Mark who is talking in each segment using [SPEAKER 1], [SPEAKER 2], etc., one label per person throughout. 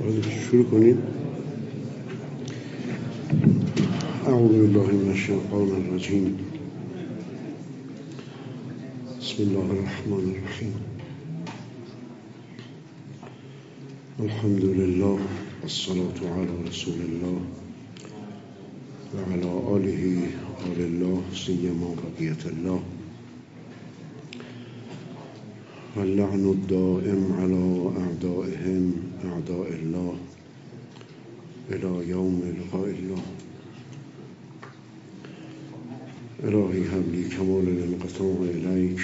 [SPEAKER 1] شروع کنیم. اعوذ بالله من الشیطان الرجیم. بسم الله الرحمن الرحیم. الحمد لله والصلاة على رسول الله وعلى آله آل الله سيما بقية الله. واللعن الدائم على أعدائهم أعداء الله إلى يوم لقاء الله. إلهي هب لي كمال الانقطاع إليك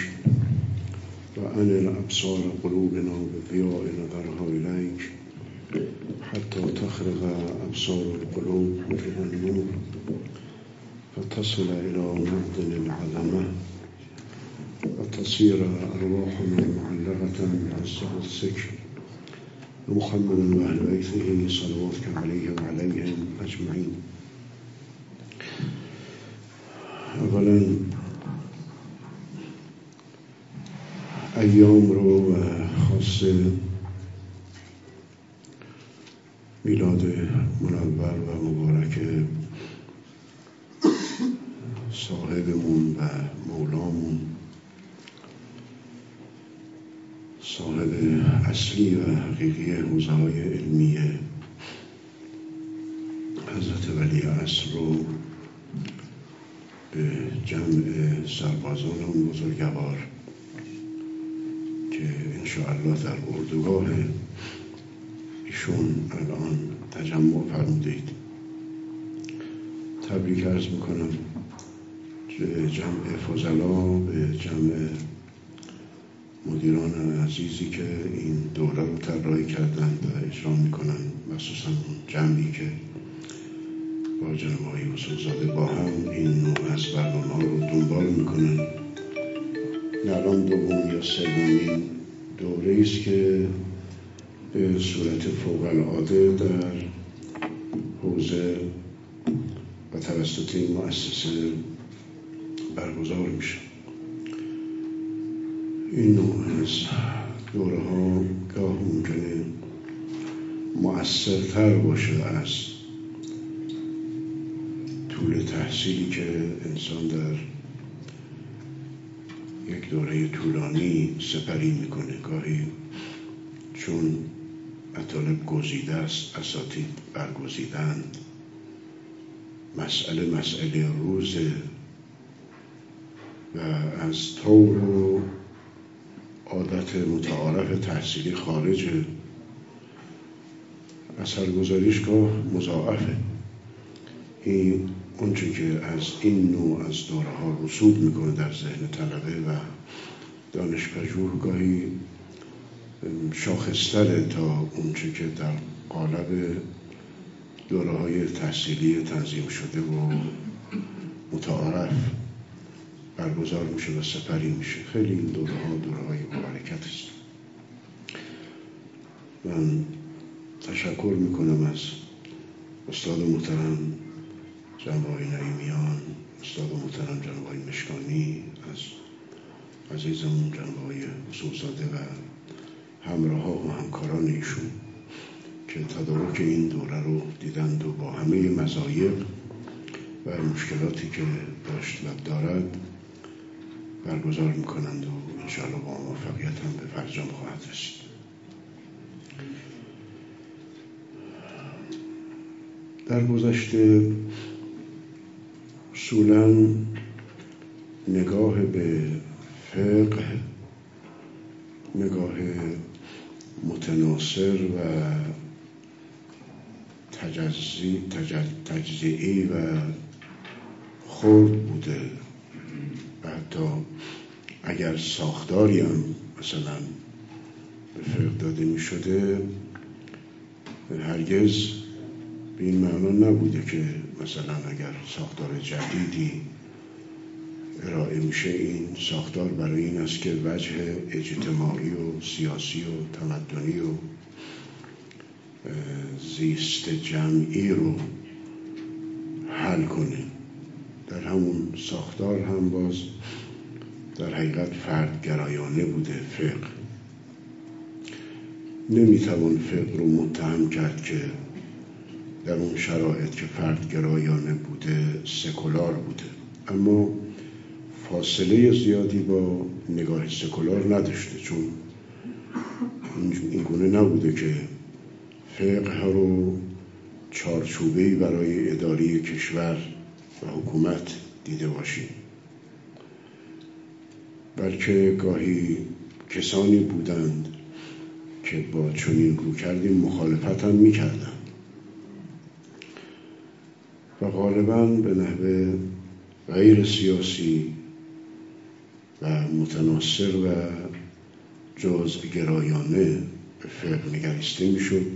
[SPEAKER 1] وأن الأبصار قلوبنا بضياء نظرها إليك. حتى تخرج أبصار القلوب مثل النور فتصل إلى معدن العظمة وتصير أرواحنا معلقة بعزة السكر محمد وأهل بيته صلواتك عليه وعليهم أجمعين. اولا ایام رو خاص میلاد منور و مبارک صاحبمون و مولامون صاحب اصلی و حقیقی حوزه های علمی حضرت ولی اصر رو به جمع سربازان اون بزرگوار که انشاءالله در اردوگاه ایشون الان تجمع فرمودید. تبریک ارز می‌کنم. جمع فضلا به جمع مدیران عزیزی که این دوره رو طراحی کردن و اجرا می‌کنن مخصوصا جمعی که با جناب آقای زاده با هم این نوع از برنامه رو دنبال می‌کنن الان دوم یا سومین دوره است که به صورت فوق العاده در حوزه و توسط این مؤسسه برگزار میشه. این نوع از دوره ها گاه ممکنه مؤثرتر باشه از طول تحصیلی که انسان در یک دوره طولانی سپری می‌کنه. گاهی چون مطالب گزیده است اساتید برگزیدند مسئله مسئله روزه و از طور و عادت متعارف تحصیلی خارجه اثرگذاریش گاه مضاعفه. این اونچه که از این نوع از دوره ها رسوب می‌کنه در ذهن طلبه و دانش پژوه گاهی شاخصتره تا اونچه که در قالب دوره های تحصیلی تنظیم شده و متعارف. برگزار میشه و سپری میشه. خیلی این دوره ها دوره های مبارکت است. من تشکر می‌کنم از استاد محترم جناب آقای نعیمیان استاد محترم جناب آقای مشکانی از عزیزمون جناب آقای اصولزاده و همراه و همکاران ایشون که تدارک این دوره رو دیدند و با همه مزایق و مشکلاتی که داشت و دارد برگزار می‌کنند و انشاءالله با موفقیت هم به فرجام خواهد رسید. در گذشته اصولا نگاه به فقه نگاه متناصر و تجزی تجزیعی و خرد بوده. اگر ساختاری هم مثلا به فقه داده می شده هرگز به این معنا نبوده که مثلا اگر ساختار جدیدی ارائه میشه این ساختار برای این است که وجه اجتماعی و سیاسی و تمدنی و زیست جمعی رو حل کنه. در همون ساختار هم باز در حقیقت فرد گرایانه بوده فقه. نمی‌توان فقه رو متهم کرد که در اون شرایط که فرد گرایانه بوده سکولار بوده. اما فاصله زیادی با نگاه سکولار نداشته چون این گونه نبوده که فقه رو چارچوبهی برای اداره کشور و حکومت دیده باشیم. بلکه گاهی کسانی بودند که با چنین رو کردیم مخالفت هم می‌کردن و غالبا به نحوه غیر سیاسی و متناصر و جزء گرایانه به فقه نگریسته می‌شد.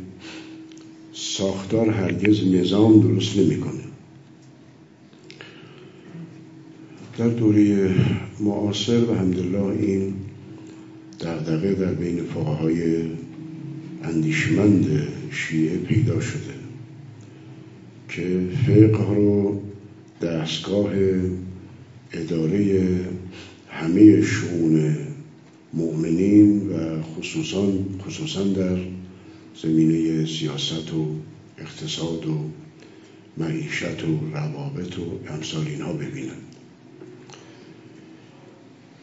[SPEAKER 1] ساختار هرگز نظام درست نمی‌کنه در دوره معاصر و همدلله این دغدغه در بین های اندیشمند شیعه پیدا شده که فقه رو دستگاه اداره همه شعون مؤمنین و خصوصا خصوصا در زمینه سیاست و اقتصاد و معیشت و روابط و امثال اینها ببینند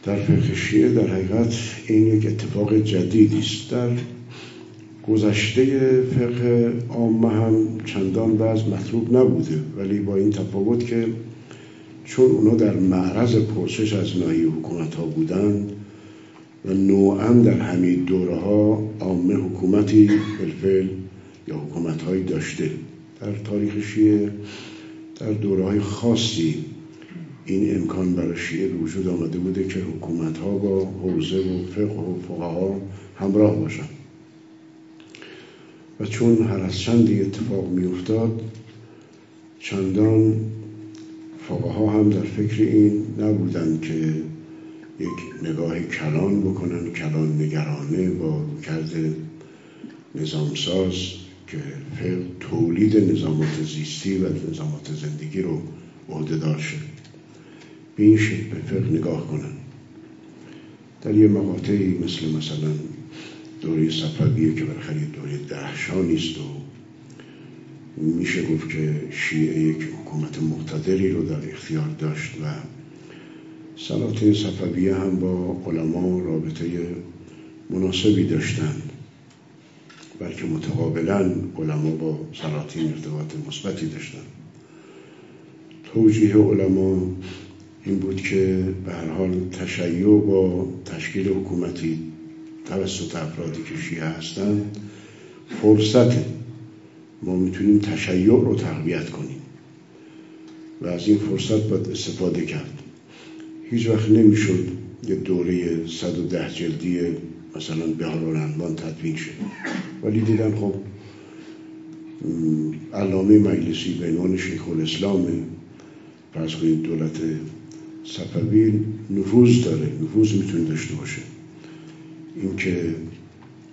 [SPEAKER 1] در فقه شیعه در حقیقت این یک اتفاق جدیدی است. در گذشته فقه عامه هم چندان بعض مطلوب نبوده ولی با این تفاوت که چون اونا در معرض پرسش از ناحیه حکومت ها بودند و نوعا در همین دوره ها عامه حکومتی بالفعل یا حکومت داشته. در تاریخ شیعه در دوره های خاصی این امکان برای شیعه وجود آمده بوده که حکومت ها با حوزه و فقه و فقها همراه باشند. و چون هر از چندی اتفاق می افتاد چندان فقها هم در فکر این نبودند که یک نگاه کلان بکنن کلان نگرانه با روکرد نظامساز که فقه تولید نظامات زیستی و نظامات زندگی رو عهدهدار شد به این شکل نگاه کنن. در یه مقاطعی مثل مثلا دوره صفویه که برخی دوره درخشانی است و میشه گفت که شیعه یک حکومت مقتدری رو در اختیار داشت و سلاطین صفویه هم با علما رابطه مناسبی داشتند. بلکه متقابلا علما با سلاطین ارتباط مثبتی داشتند. توجیه علما این بود که به هر حال تشیع با تشکیل حکومتی توسط افرادی که شیعه هستند فرصت ما می‌تونیم تشیع رو تقویت کنیم. و از این فرصت باید استفاده کرد. هیچ وقت نمی‌شد یه دوره 110 جلدی مثلا به حال تدوین شد ولی دیدن خب علامه مجلسی به عنوان شیخ الاسلام فرض کنید دولت صفوی نفوذ داره نفوذ می‌تونه داشته باشه. اینکه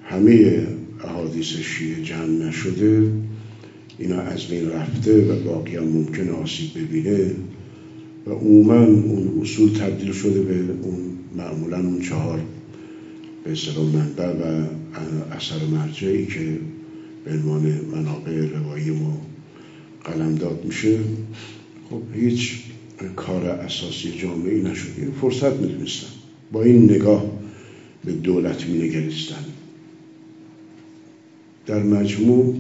[SPEAKER 1] همه احادیث شیعه جمع نشده اینا از بین رفته و باقی هم ممکنه آسیب ببینه و عموما اون اصول تبدیل شده به اون معمولا اون چهار به اصطلاح منبع و اثر مرجعی که به عنوان منابع روایی ما قلمداد میشه. خب هیچ کار اساسی جامعه نشد این فرصت می‌دونستن با این نگاه به دولت می نگریستن در مجموع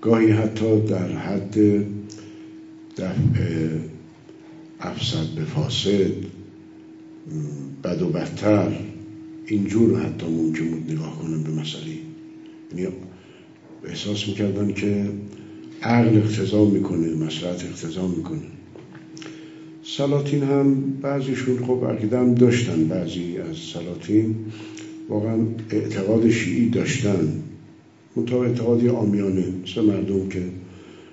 [SPEAKER 1] گاهی حتی در حد دفع افسد به فاسد بد و بدتر اینجور حتی ممکن بود نگاه کنن به مسئله. یعنی احساس می‌کردن که عقل اقتضا می‌کنه مسئلت اقتضا می‌کنه. سلاطین هم بعضیشون خب عقیده داشتن بعضی از سلاطین واقعا اعتقاد شیعی داشتن. منطقه اعتقادی آمیانه مثل مردم که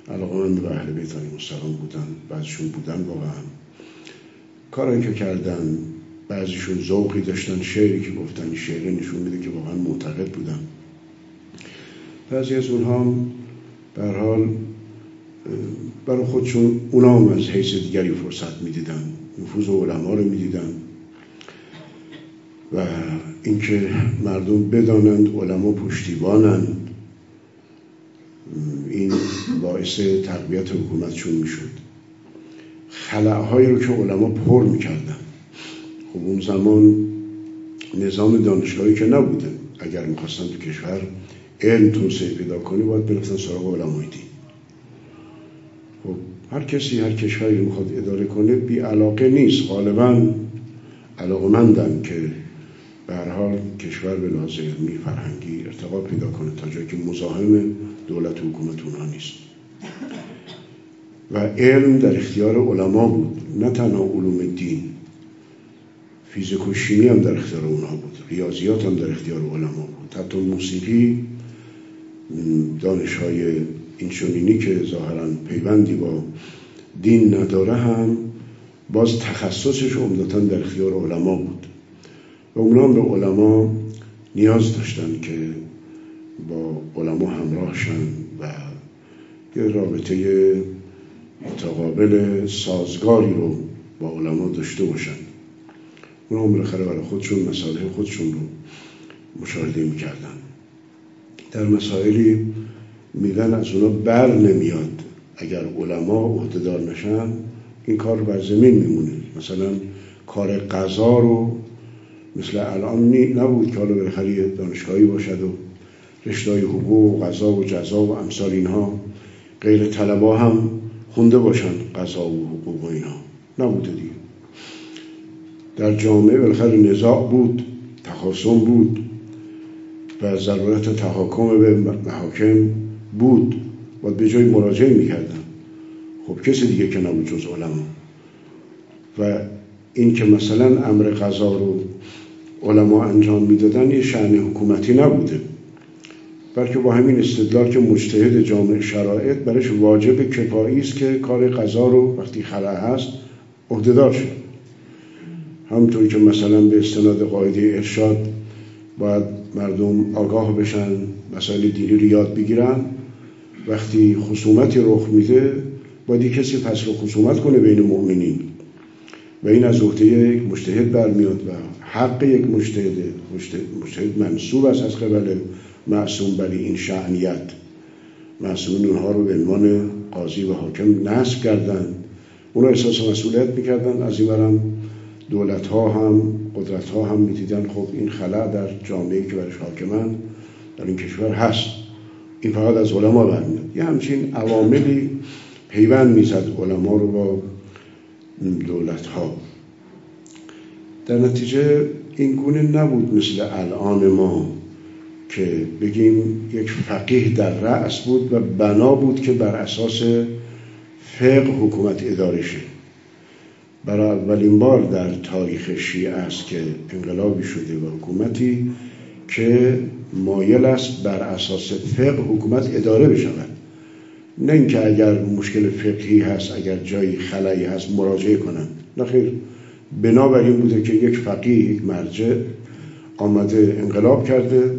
[SPEAKER 1] علاقه من به اهل بیت علیهم بودن بعضیشون بودن واقعا. کاری که کردن بعضیشون ذوقی داشتن شعری که گفتن شعر نشون میده که واقعا معتقد بودن. بعضی از اونها هم حال برای خودشون اونا هم از حیث دیگری فرصت می‌دیدن. نفوذ علما رو می‌دیدن. و اینکه مردم بدانند علما پشتیبانند این باعث تقویت حکومتشون می‌شد. خلعهایی رو که علما پر می‌کردن. خب اون زمان نظام دانشگاهی که نبوده. اگر می‌خواستن تو کشور علم توسعه پیدا کنی باید برفتن سراغ علمای دین. خب هر کسی هر کشوری می‌خواد اداره کنه بی علاقه نیست. غالبا علاقمندن که به هر حال کشور به لحاظ علمی فرهنگی ارتقا پیدا کنه تا جایی که مزاحم دولت و حکومت اونها نیست. و علم در اختیار علما بود نه تنها علوم دین. فیزیک و شیمی هم در اختیار اونها بود. ریاضیات هم در اختیار علما بود. حتی موسیقی دانش های اینچنینی که ظاهرا پیوندی با دین نداره هم باز تخصصش عمدتا در اختیار علما بود. و اونا به علما نیاز داشتن که با علما همراه شن و یه رابطه متقابل سازگاری رو با علما داشته باشن. اونا هم بالاخره برای خودشون مسائل خودشون رو مشاهده می‌کردن. در مسائلی میگن از اونا بر نمیاد. اگر علما عهدهدار نشن این کار بر زمین میمونه. مثلا کار قضا رو مثل الان نبود که حالا بالاخره دانشگاهی باشد و رشتهای حقوق و قضا و جزا و امثال اینها غیر طلبا هم خونده باشن قضا و حقوق و اینها. نبوده دیگه. در جامعه بالاخره نزاع بود تخاصم بود و ضرورت تحاکم به محاکم بود و به جای مراجعه می‌کردن. خب کسی دیگه که نبود جز علما. و این که مثلا امر قضا رو علما انجام می‌دادن یه شعن حکومتی نبوده. بلکه با همین استدلال که مجتهد جامع شرایط برش واجب کفایی است که کار قضا رو وقتی خلع هست عهدهدار شد همونطوری که مثلا به استناد قاعده ارشاد باید مردم آگاه بشن مسائل دینی رو یاد بگیرن. وقتی خصومتی رخ میده باید کسی فصل خصومت کنه بین مؤمنین و این از عهده یک مجتهد برمیاد و حق یک مجتهد مجتهد منصوب است از قبل معصوم برای این شعنیت معصومین اونها رو به عنوان قاضی و حاکم نصب کردن اونا احساس مسئولیت می‌کردن از این برم دولت ها هم قدرت ها هم می‌دیدن خب این خلع در جامعه که برش حاکمن در این کشور هست. این فقط از علما برمیاد. یه همچین عواملی پیوند می‌زد علما رو با دولت ها در نتیجه این گونه نبود مثل الان ما که بگیم یک فقیه در رأس بود و بنا بود که بر اساس فقه حکومت اداره شه. برای اولین بار در تاریخ شیعه است که انقلابی شده و حکومتی که مایل است بر اساس فقه حکومت اداره بشود. نه اینکه اگر مشکل فقهی هست اگر جایی خلایی هست مراجعه کنند. نه خیر. بنابراین بوده که یک فقیه یک مرجع آمده انقلاب کرده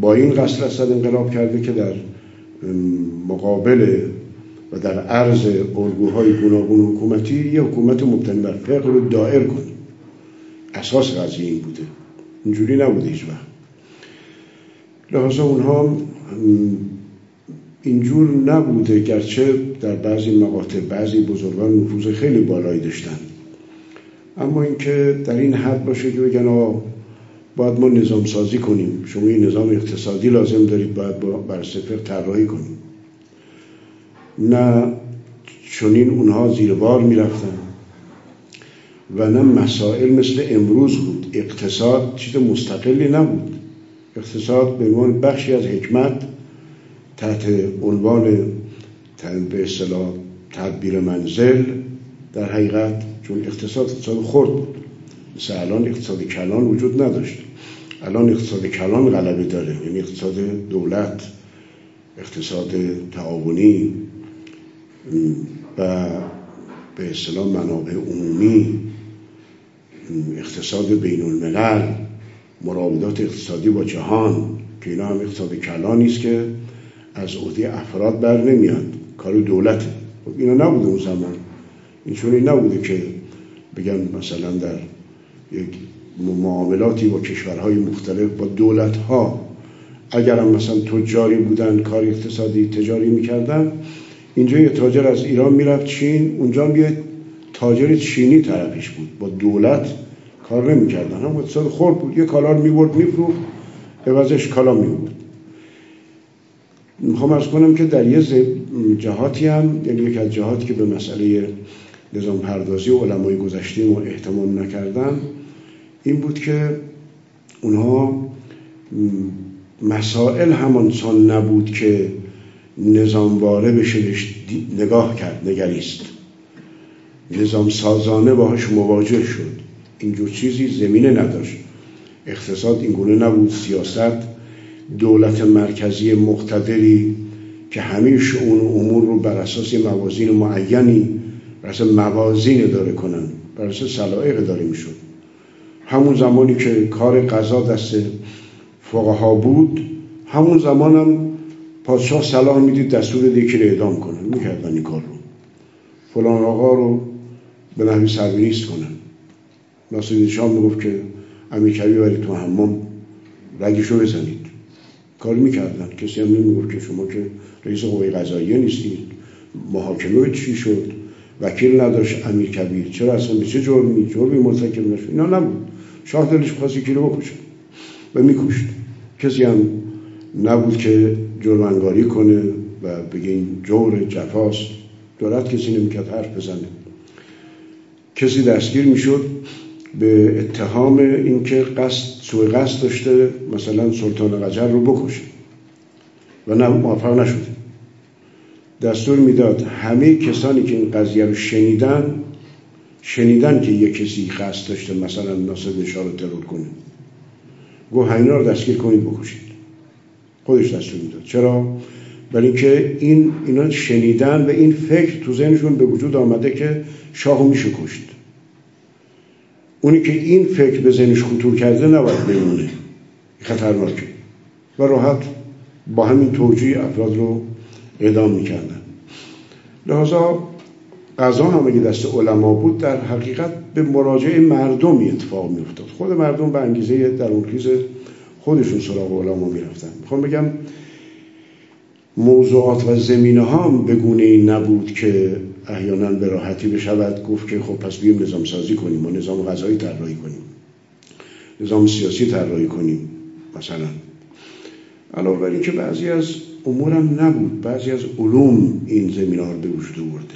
[SPEAKER 1] با این قصد رسد انقلاب کرده که در مقابل و در عرض الگوهای گوناگون حکومتی یه حکومت مبتنی بر فقه رو دائر کنه. اساس قضیه این بوده. اینجوری نبوده هیچ وقت لحاظا اونها اینجور نبوده گرچه در بعضی مقاطع بعضی بزرگان نفوذ خیلی بالایی داشتن. اما اینکه در این حد باشه که بگن آقا باید ما نظام سازی کنیم. شما این نظام اقتصادی لازم دارید باید با بر سفر طراحی کنیم. نه چنین اونها زیر بار می‌رفتن. و نه مسائل مثل امروز بود. اقتصاد چیز مستقلی نبود. اقتصاد به عنوان بخشی از حکمت تحت عنوان به اصطلاح تدبیر منزل در حقیقت چون اقتصاد اقتصاد خورد بود. مثل الان اقتصاد کلان وجود نداشت. الان اقتصاد کلان غلبه داره. یعنی اقتصاد دولت اقتصاد تعاونی و به اصطلاح منابع عمومی اقتصاد بین الملل مراودات اقتصادی با جهان که اینا هم اقتصاد کلانی است که از عهده افراد بر نمیاد. کار دولته. خب اینا نبوده اون زمان. این چونی نبوده که بگن مثلا در یک معاملاتی با کشورهای مختلف با دولتها اگر هم مثلا تجاری بودن کار اقتصادی تجاری می‌کردن اینجا یه تاجر از ایران می‌رفت چین اونجا یه تاجر چینی طرفش بود. با دولت کار نمی‌کردن. هم اقتصاد خورد بود. یه کالار می‌برد میفروخت. عوضش کالا می‌برد می‌خوام ارز کنم که در یه جهاتی هم یعنی یک از جهاتی که به مسئله نظام پردازی و علمای گذشته ما احتمام نکردن این بود که اونها مسائل همانسان نبود که نظامواره بشه نگاه کرد نگریست. نظام سازانه باهاش مواجه شد. اینجور چیزی زمینه نداشت. اقتصاد اینگونه نبود. سیاست دولت مرکزی مقتدری که همه شعون امور رو بر اساس موازین معینی بر اساس موازین داره کنن بر اساس سلائق داره می‌شد. همون زمانی که کار قضا دست فقها بود همون زمان هم پادشاه صلاح می‌دید دستور دیگه رو اعدام کنن. می‌کردن این کار رو. فلان آقا رو به نحوی سربینیست کنن. ناصر شام می‌گفت که امیر کبی برید تو حمام رگشو بزنید. کار می‌کردن. کسی هم نمی‌گفت که شما که رئیس قوه قضاییه نیستید. محاکمه چی شد؟ وکیل نداشت امیر کبیر. چرا اصلا به چه جرمی جرمی مرتکب نشد؟ اینا نبود. شاه دلش خواست یکی رو بکشه و میکشت کسی هم نبود که جرمنگاری کنه و بگه این جور جفاست. دولت کسی نمی‌کرد حرف بزنه. کسی دستگیر می‌شد. به اتهام اینکه قصد سوء قصد داشته مثلا سلطان قجر رو بکشه. و نه موفق نشده. دستور می‌داد همه کسانی که این قضیه رو شنیدن شنیدن که یه کسی قصد داشته مثلا ناصر نشا رو ترور کنه گو همینا رو دستگیر کنید بکشید. خودش دستور می‌داد. چرا؟ برای اینکه این اینا شنیدن و این فکر تو ذهنشون به وجود آمده که شاهو میشه کشت اونی که این فکر به ذهنش خطور کرده نباید بمونه خطرناکه و راحت با همین توجیه افراد رو اعدام می‌کردن. لحاظا قضا هم اگه دست علما بود در حقیقت به مراجعه مردمی اتفاق میافتاد. خود مردم به انگیزه در اون خودشون سراغ علما می‌رفتن. می‌خوام بگم موضوعات و زمینه ها هم به گونه ای نبود که احیانا به راحتی بشود. گفت که خب پس بیم نظام سازی کنیم. و نظام غذایی طراحی کنیم. نظام سیاسی طراحی کنیم مثلا. علاوه بر که بعضی از امورم نبود. بعضی از علوم این رو به وجود آورده.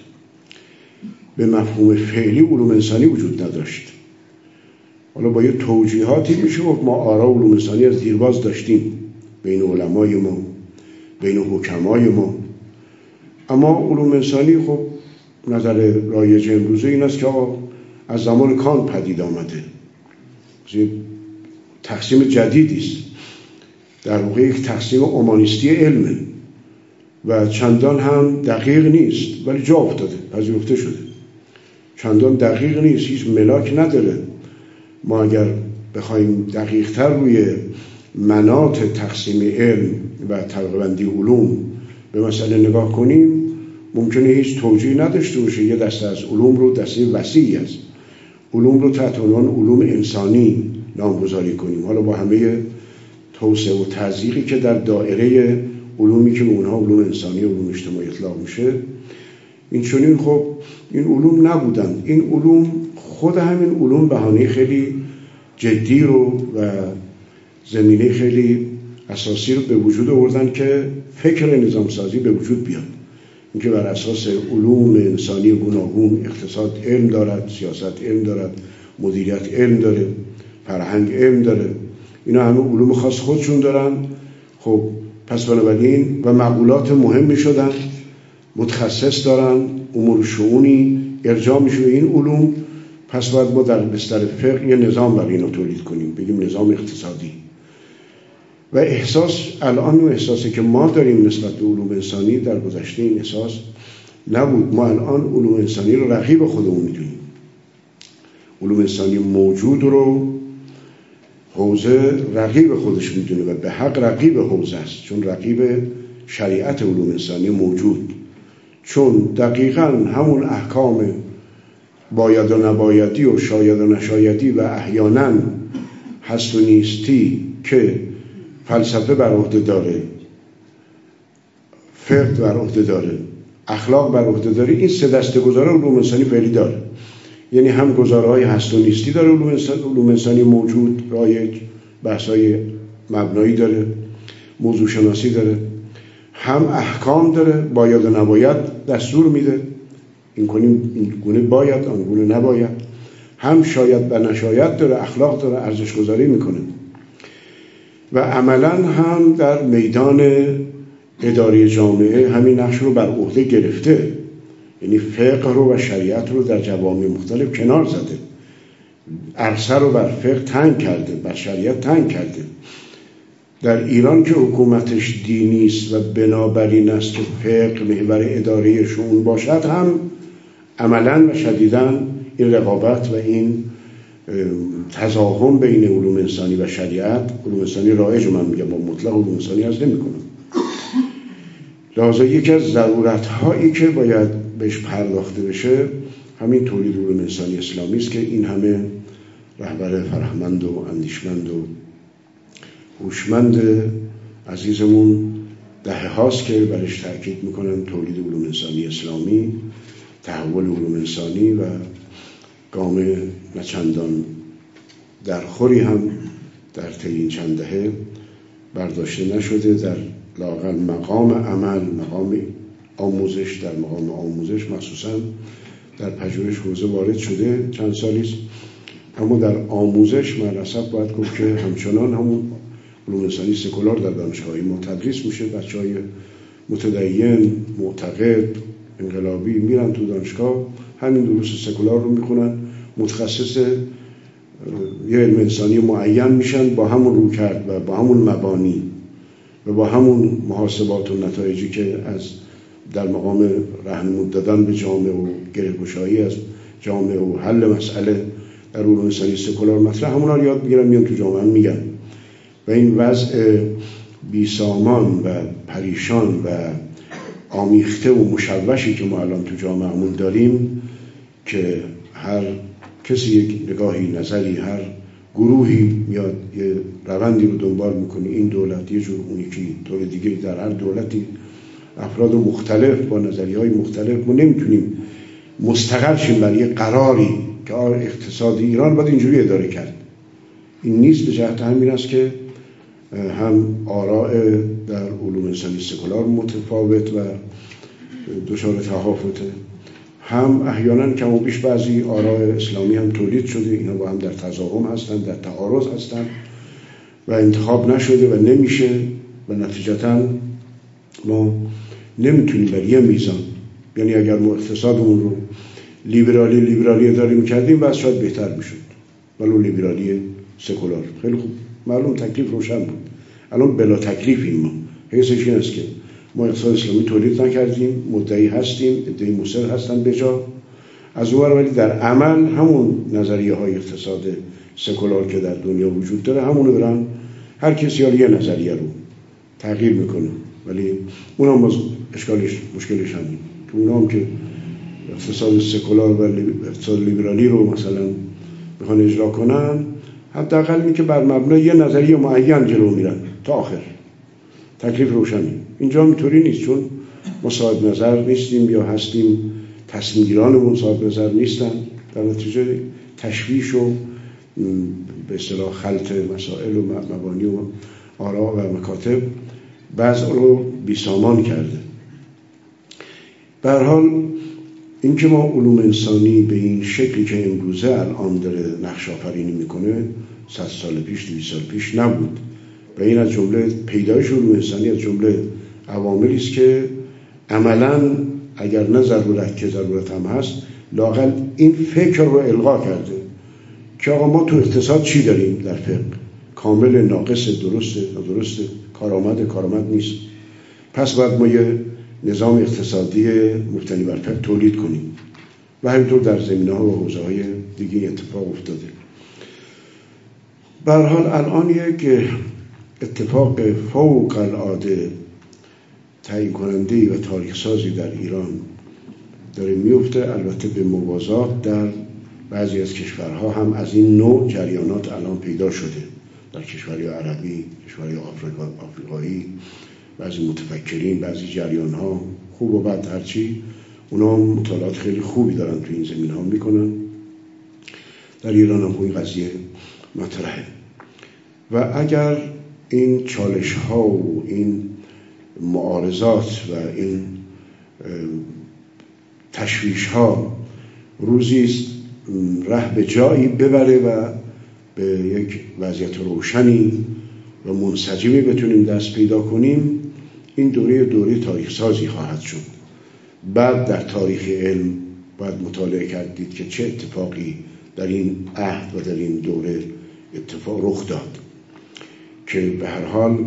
[SPEAKER 1] به مفهوم فعلی علوم انسانی وجود نداشت. حالا با یه توجیهاتی میشه ما آرا علوم انسانی از دیرباز داشتیم. بین علمای ما بین حکمای ما. اما علوم انسانی خب نظر رایج امروزه این است که از زمان کان پدید آمده. تقسیم جدیدی است. در واقع یک تقسیم اومانیستی علمه. و چندان هم دقیق نیست ولی جا افتاده پذیرفته شده. چندان دقیق نیست هیچ ملاک نداره. ما اگر بخوایم دقیقتر روی منات تقسیم علم و طبقه علوم به مسئله نگاه کنیم ممکنه هیچ توجیه نداشته باشه. یه دسته از علوم رو دسته وسیعی است علوم رو تحت عنوان علوم انسانی نامگذاری کنیم. حالا با همه توسعه و تزیقی که در دائره علومی که اونها علوم انسانی و علوم اجتماعی اطلاق میشه این چونین خب این علوم نبودن این علوم خود همین علوم بهانه خیلی جدی رو و زمینه خیلی اساسی رو به وجود آوردن که فکر نظام سازی به وجود بیاد. اینکه بر اساس علوم انسانی گوناگون اقتصاد علم دارد سیاست علم دارد مدیریت علم داره فرهنگ علم داره اینا همه علوم خاص خودشون دارن. خب پس بنابراین و مقولات مهمی شدن متخصص دارن امور شعونی ارجاع میشه این علوم. پس باید ما در بستر فقه یه نظام برای اینو تولید کنیم بگیم نظام اقتصادی. و احساس الان اون احساسی که ما داریم نسبت به علوم انسانی در گذشته این احساس نبود. ما الان علوم انسانی رو رقیب خودمون می‌دونیم. علوم انسانی موجود رو حوزه رقیب خودش می‌دونه و به حق رقیب حوزه است چون رقیب شریعت علوم انسانی موجود. چون دقیقا همون احکام باید و نبایدی و شاید و نشایدی و احیانا هست و نیستی که فلسفه بر عهده داره. فقه بر عهده داره. اخلاق بر عهده داره. این سه دسته گذاره علوم انسانی فعلی داره. یعنی هم گزاره های هست و نیستی داره علوم, انسان، علوم انسانی موجود رایج بحث های مبنایی داره موضوع شناسی داره. هم احکام داره. باید و نباید دستور میده. این کنیم این گونه باید آن گونه نباید. هم شاید و نشاید داره. اخلاق داره. ارزش گذاری می‌کنه. و عملا هم در میدان اداری جامعه همین نقش رو بر عهده گرفته. یعنی فقه رو و شریعت رو در جوامع مختلف کنار زده. عرصه رو بر فقه تنگ کرده بر شریعت تنگ کرده. در ایران که حکومتش دینی است و بنابراین است که فقه محور اداره شون باشد هم عملا و شدیدا این رقابت و این تضاهم بین علوم انسانی و شریعت علوم انسانی رایج من میگم با مطلق علوم انسانی از نمی کنم لحاظا یکی از ضرورت هایی که باید بهش پرداخته بشه همین تولید علوم انسانی اسلامی است که این همه رهبر فرهمند و اندیشمند و هوشمند عزیزمون دهه هاست که برش تاکید می‌کنن تولید علوم انسانی اسلامی تحول علوم انسانی و گام نچندان خوری هم در این چند دهه برداشته نشده در لاقل مقام عمل مقام آموزش در مقام آموزش مخصوصا در پژوهش حوزه وارد شده چند سالی اما در آموزش مدرسه باید گفت که همچنان همون علوم انسانی سکولار در دانشگاهی ما تدریس میشه. بچه های متدین معتقد انقلابی میرن تو دانشگاه همین دروس سکولار رو می‌خونن. متخصص یه علم انسانی معین میشن با همون رو کرد و با همون مبانی و با همون محاسبات و نتایجی که از در مقام رهنمود دادن به جامعه و گرهگشایی از جامعه و حل مسئله در علوم انسانی سکولار مطرح همونا رو یاد می‌گیرن میان تو جامعه میگن. و این وضع بیسامان و پریشان و آمیخته و مشوشی که ما الان تو جامعهمون داریم که هر کسی یک نگاهی نظری هر گروهی میاد یه روندی رو دنبال می‌کنه. این دولت یه جور اون یکی طور دیگه در هر دولتی. افراد مختلف با نظری های مختلف. ما نمی‌تونیم مستقر شیم بر یه قراری که اقتصاد ایران باید اینجوری اداره کرد. این نیست به جهت همین است که هم آراء در علوم انسانی سکولار متفاوت و دچار تحافته هم احیانا کم و بیش بعضی آراء اسلامی هم تولید شده اینا با هم در تضاهم هستن در تعارض هستن و انتخاب نشده و نمیشه و نتیجتا ما نمی‌تونیم بر یه میزان یعنی اگر ما اقتصادمون رو لیبرالی لیبرالی اداره می‌کردیم و شاید بهتر می‌شد. ولو لیبرالی سکولار. خیلی خوب. معلوم تکلیف روشن بود. الان بلا تکلیفیم ما. حیثش این است که ما اقتصاد اسلامی تولید نکردیم مدعی هستیم ادعی مصر هستن بجا از اون ولی در عمل همون نظریه های اقتصاد سکولار که در دنیا وجود داره همونو دارن. هر کسی یه نظریه رو تغییر می‌کنه ولی اون هم باز اشکالش مشکلش همین. که اونا هم که اقتصاد سکولار و اقتصاد لیبرالی رو مثلا بخوان اجرا کنن حداقل که بر مبنای یه نظریه معین جلو میرن تا آخر. تکلیف روشنی. اینجا اینطوری نیست چون ما صاحب نظر نیستیم یا هستیم تصمیمگیرانمون صاحب نظر نیستن. در نتیجه تشویش و به اصطلاح خلط مسائل و مبانی و آراء و مکاتب بعض رو بیسامان کرده. بر حال اینکه ما علوم انسانی به این شکلی که امروزه الان داره نقش آفرینی می‌کنه صد سال پیش دوی سال پیش نبود. و این از جمله پیدایش علوم انسانی از جمله عواملی است که عملا اگر نه ضرورت که ضرورت هم هست لاقل این فکر رو القا کرده که آقا ما تو اقتصاد چی داریم در فقه؟ کامل ناقص درسته درسته کارآمد کارآمد نیست. پس باید ما یه نظام اقتصادی مبتنی بر فقه تولید کنیم و همینطور در زمینه ها و حوزه های دیگه اتفاق افتاده. بر حال الان یک اتفاق فوق العاده تعیین کننده و تاریخ سازی در ایران داره میفته البته به موازات در بعضی از کشورها هم از این نوع جریانات الان پیدا شده. در کشوری عربی کشوری آفریقا، آفریقایی بعضی متفکرین بعضی جریان ها خوب و بد هرچی اونا مطالعات خیلی خوبی دارن تو این زمین ها می‌کنن. در ایران هم این قضیه مطرحه. و اگر این چالش ها و این معارضات و این تشویش ها روزی ره به جایی ببره و به یک وضعیت روشنی و منسجمی بتونیم دست پیدا کنیم این دوره دوره تاریخ سازی خواهد شد. بعد در تاریخ علم باید مطالعه کردید که چه اتفاقی در این عهد و در این دوره اتفاق رخ داد که به هر حال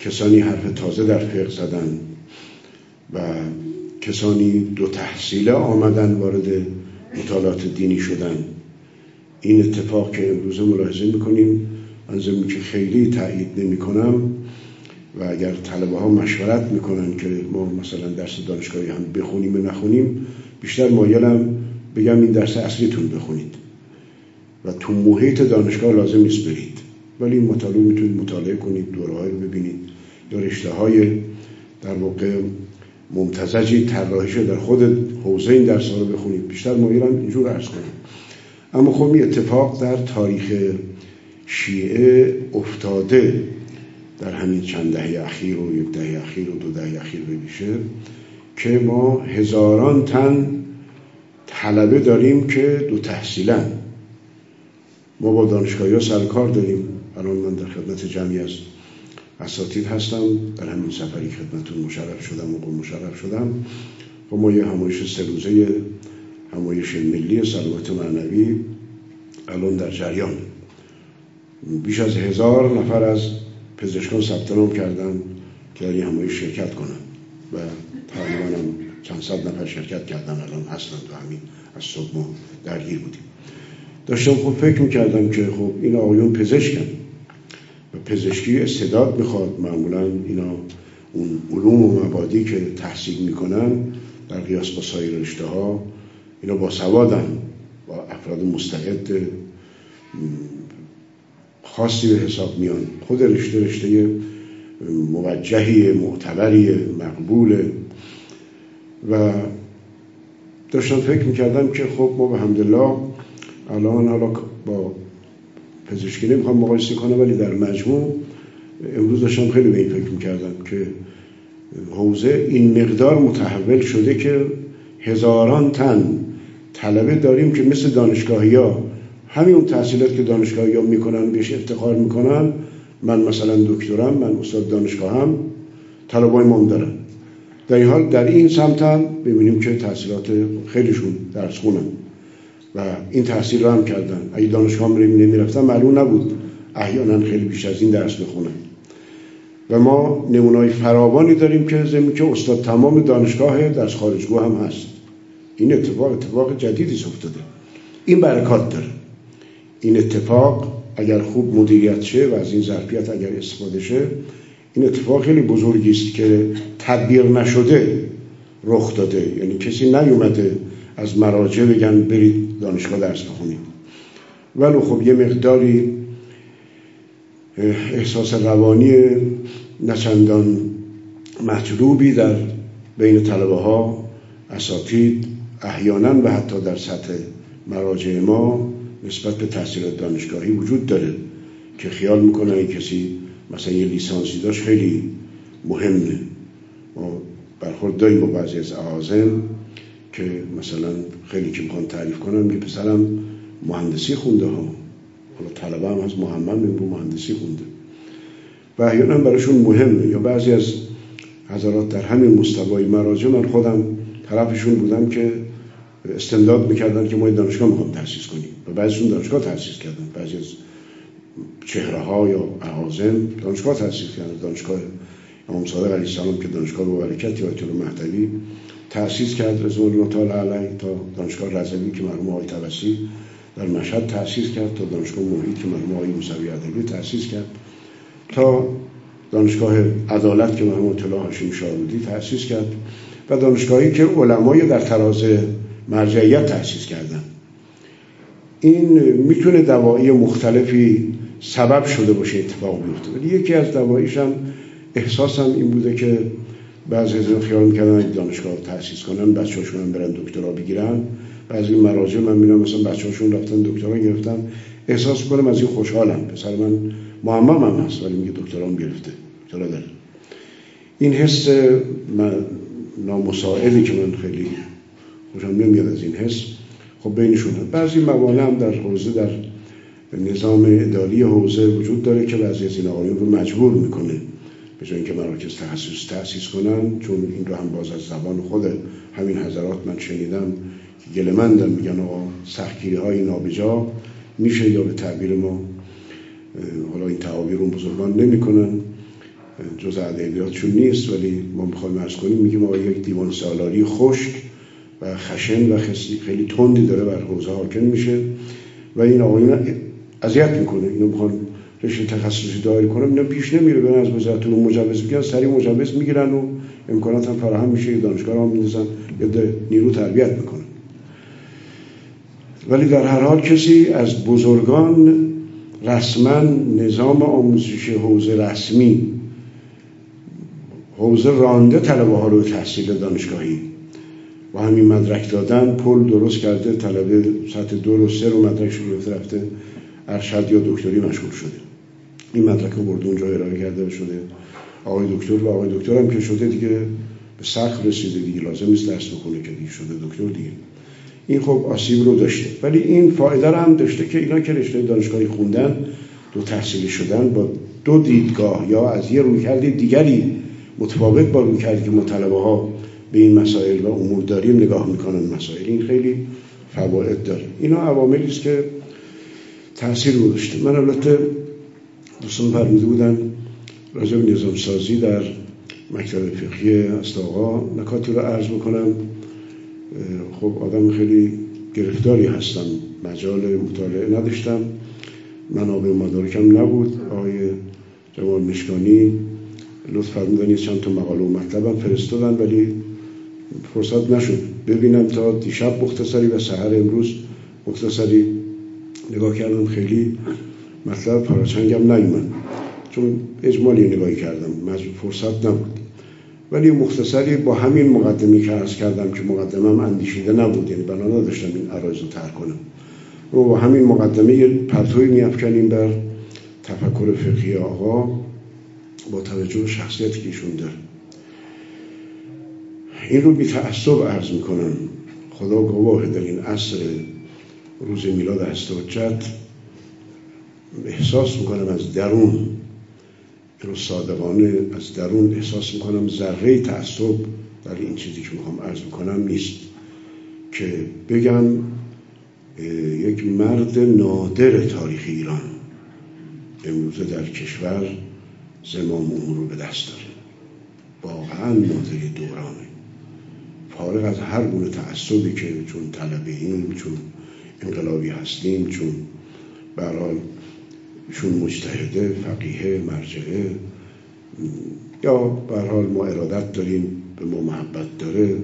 [SPEAKER 1] کسانی حرف تازه در فقه زدن و کسانی دو تحصیله آمدن وارد مطالعات دینی شدن. این اتفاق که امروز ملاحظه می‌کنیم من که خیلی تایید نمی کنم و اگر طلبه ها مشورت می‌کنن که ما مثلا درس دانشگاهی هم بخونیم و نخونیم بیشتر مایلم بگم این درس اصلیتون بخونید. و تو محیط دانشگاه لازم نیست برید. ولی این مطالعه می‌تونید مطالعه کنید دوره رو ببینید. یا رشته های در واقع ممتزجی طراحی شده. در خود حوزه این درس رو بخونید. بیشتر مایلم اینجور عرض کنیم. اما خب این اتفاق در تاریخ شیعه افتاده. در همین چند دهه اخیر و یک دهه اخیر و دو دهه اخیر ببیشه که ما هزاران تن طلبه داریم که دو تحصیلن. ما با دانشگاهی ها سرکار داریم. الان من در خدمت جمعی از اساتید هستم. در همین سفری خدمتون مشرف شدم و مشرف شدم. و خب ما یه همایش سه روزه همایش ملی سلامت معنوی الان در جریان. بیش از هزار نفر از پزشکان ثبت نام کردن که در این همایش شرکت کنن و تقریبا هم چند صد نفر شرکت کردن. الان هستن تو همین از صبح ما درگیر بودیم. داشتم خب فکر می‌کردم که خب این آقایون پزشکن. پزشکی استعداد می‌خواد. معمولا اینا اون علوم و مبادی که تحصیل می‌کنن در قیاس با سایر رشته ها اینا با سوادن با افراد مستعد خاصی به حساب میان. خود رشته رشته موجهی معتبری مقبوله و داشتم فکر می‌کردم که خب ما به همدلله الان حالا با پزشکی نمی‌خوام مقایسه کنم ولی در مجموع امروز داشتم خیلی به این فکر می‌کردم که حوزه این مقدار متحول شده که هزاران تن طلبه داریم که مثل دانشگاهی ها همین اون تحصیلات که دانشگاهی ها می‌کنن بهش افتخار می‌کنن. من مثلا دکترم من استاد دانشگاهم طلبای ما دارن. در این حال در این سمت هم ببینیم که تحصیلات خیلیشون درس خونن. و این تحصیل رو هم کردن. اگه دانشگاه نمی‌رفتن معلوم نبود. احیانا خیلی بیش از این درس بخونن و ما نمونای فراوانی داریم که زمین که استاد تمام دانشگاه درس خارجگو هم هست. این اتفاق اتفاق جدیدی افتاده. این برکات داره. این اتفاق اگر خوب مدیریت شه و از این ظرفیت اگر استفاده شه این اتفاق خیلی بزرگی است که تدبیر نشده رخ داده. یعنی کسی نیومده از مراجع بگن برید دانشگاه درس بخونید ولی خب یه مقداری احساس روانی نچندان مطلوبی در بین طلبه ها اساتید احیانا و حتی در سطح مراجع ما نسبت به تحصیلات دانشگاهی وجود داره که خیال می‌کنه این کسی مثلا یه لیسانسی داشت خیلی مهمه. ما برخورد داریم با بعضی از که مثلا خیلی که می‌خوان تعریف کنم یه پسرم مهندسی خونده ها. حالا طلبه هم از محمد بو مهندسی خونده. و احیانا براشون مهمه. یا بعضی از حضرات در همین مستوای مراجع من خودم طرفشون بودم که استمداد می‌کردن که ما دانشگاه می‌خوام تاسیس کنیم. و بعضیشون دانشگاه تاسیس کردن. بعضی از چهره ها یا اعاظم دانشگاه تاسیس کردن. دانشگاه امام صادق علیه السلام که دانشگاه رو برکت یا طول مهدوی تاسیس کرد رضوان الله علیه تا دانشگاه رضوی که مرحوم آقای توسی در مشهد تاسیس کرد تا دانشگاه محیط که مرحوم آقای موسوی ادبی تاسیس کرد تا دانشگاه عدالت که مرحوم اطلاع هاشمی شاهرودی تاسیس کرد و دانشگاهی که علمای در تراز مرجعیت تأسیس کردن. این می‌تونه دوایی مختلفی سبب شده باشه اتفاق بیفته. ولی یکی از دلایلش هم احساسم این بوده که بعضی از این خیال می‌کردن اگه دانشگاه تأسیس کنن بچه‌هاشون برن دکترا بگیرن. بعضی مراجع من میرم مثلا بچه‌هاشون رفتن دکترا گرفتن. احساس کنم از این خوشحالم. پسر من معمم هم هست ولی میگه دکترام گرفته. دکترا داره. این حس نامساعدی که من خیلی خوشم نمیاد از این حس. خب بینشون بعضی موانع هم در حوزه در نظام اداری حوزه وجود داره که بعضی از این آقایون رو مجبور می‌کنه به جای اینکه مراکز تخصص تأسیس کنن چون این رو هم باز از زبان خود همین حضرات من شنیدم که گلمندن میگن آقا سختگیری های نابجا میشه یا به تعبیر ما حالا این تعابیر رو بزرگان نمی‌کنن. جز ادبیاتشون نیست ولی ما می‌خوایم ارز کنیم میگیم آقا یک دیوان سالاری خشک و خشن و خیلی تندی داره بر حوزه حاکم میشه و این آقایون اذیت می‌کنه. اینو می‌خوان رشته تخصصی دایر کنم اینا پیش نمیره برن از وزارت علوم مجوز بگیرن سریع مجوز می‌گیرن و امکانات هم فراهم میشه دانشگاه هم میندازن یا نیرو تربیت می‌کنن. ولی در هر حال کسی از بزرگان رسما نظام آموزش حوزه رسمی حوزه رانده طلبه ها رو تحصیل دانشگاهی و همین مدرک دادن پل درست کرده طلبه سطح دو رو سه رو مدرک گرفته رفته ارشد یا دکتری مشغول شده. این مدرک رو برده اونجا ارائه کرده شده. آقای دکتر و آقای دکتر هم که شده دیگه به سخت رسیده دیگه. لازم نیست درس بخونه که دیگه شده دکتر دیگه. این خب آسیب رو داشته. ولی این فایده رو هم داشته که اینا که رشته دانشگاهی خوندن دو تحصیلی شدن با دو دیدگاه یا از یه رویکرد دیگری متفاوت با رویکردی که مطلبه ها به این مسائل و امور داریم نگاه می‌کنن مسائل. این خیلی فواید داره. اینا عواملی است که تاثیر گذاشته من البته دوستان فرموده بودن. راجع به نظام سازی در مکتب فقهی است آقا نکاتی رو عرض بکنم. خب آدم خیلی گرفتاری هستم. مجال مطالعه نداشتم. منابع مدارکم نبود. آقای جمال مشکانی لطف فرمودن چند تا مقاله و مطلبم فرستادن ولی فرصت نشد ببینم تا دیشب مختصری و سحر امروز مختصری نگاه کردم. خیلی مطلب پراچنگم نیومد. چون اجمالی نگاهی کردم. فرصت نبود. ولی مختصری با همین مقدمی که عرض کردم که مقدمم اندیشیده نبود یعنی بنا نداشتم این عرایز رو تر کنم. و با همین مقدمه پرتوی میافکنیم بر تفکر فقهی آقا با توجه شخصیتی که ایشون داره. این رو بی تعصب عرض می‌کنم. خدا گواه در این عصر روز میلاد حجت احساس می‌کنم از درون رو صادقانه از درون احساس می‌کنم. ذره تعصب در این چیزی که می‌خوام عرض می‌کنم نیست که بگم یک مرد نادر تاریخ ایران امروزه در کشور زمام امور رو به دست داره. واقعا نادر دورانه. فارغ از هر گونه تعصبی که چون طلبه چون انقلابی هستیم چون برحال چون مجتهده فقیه مرجعه. یا برحال ما ارادت داریم به ما محبت داره.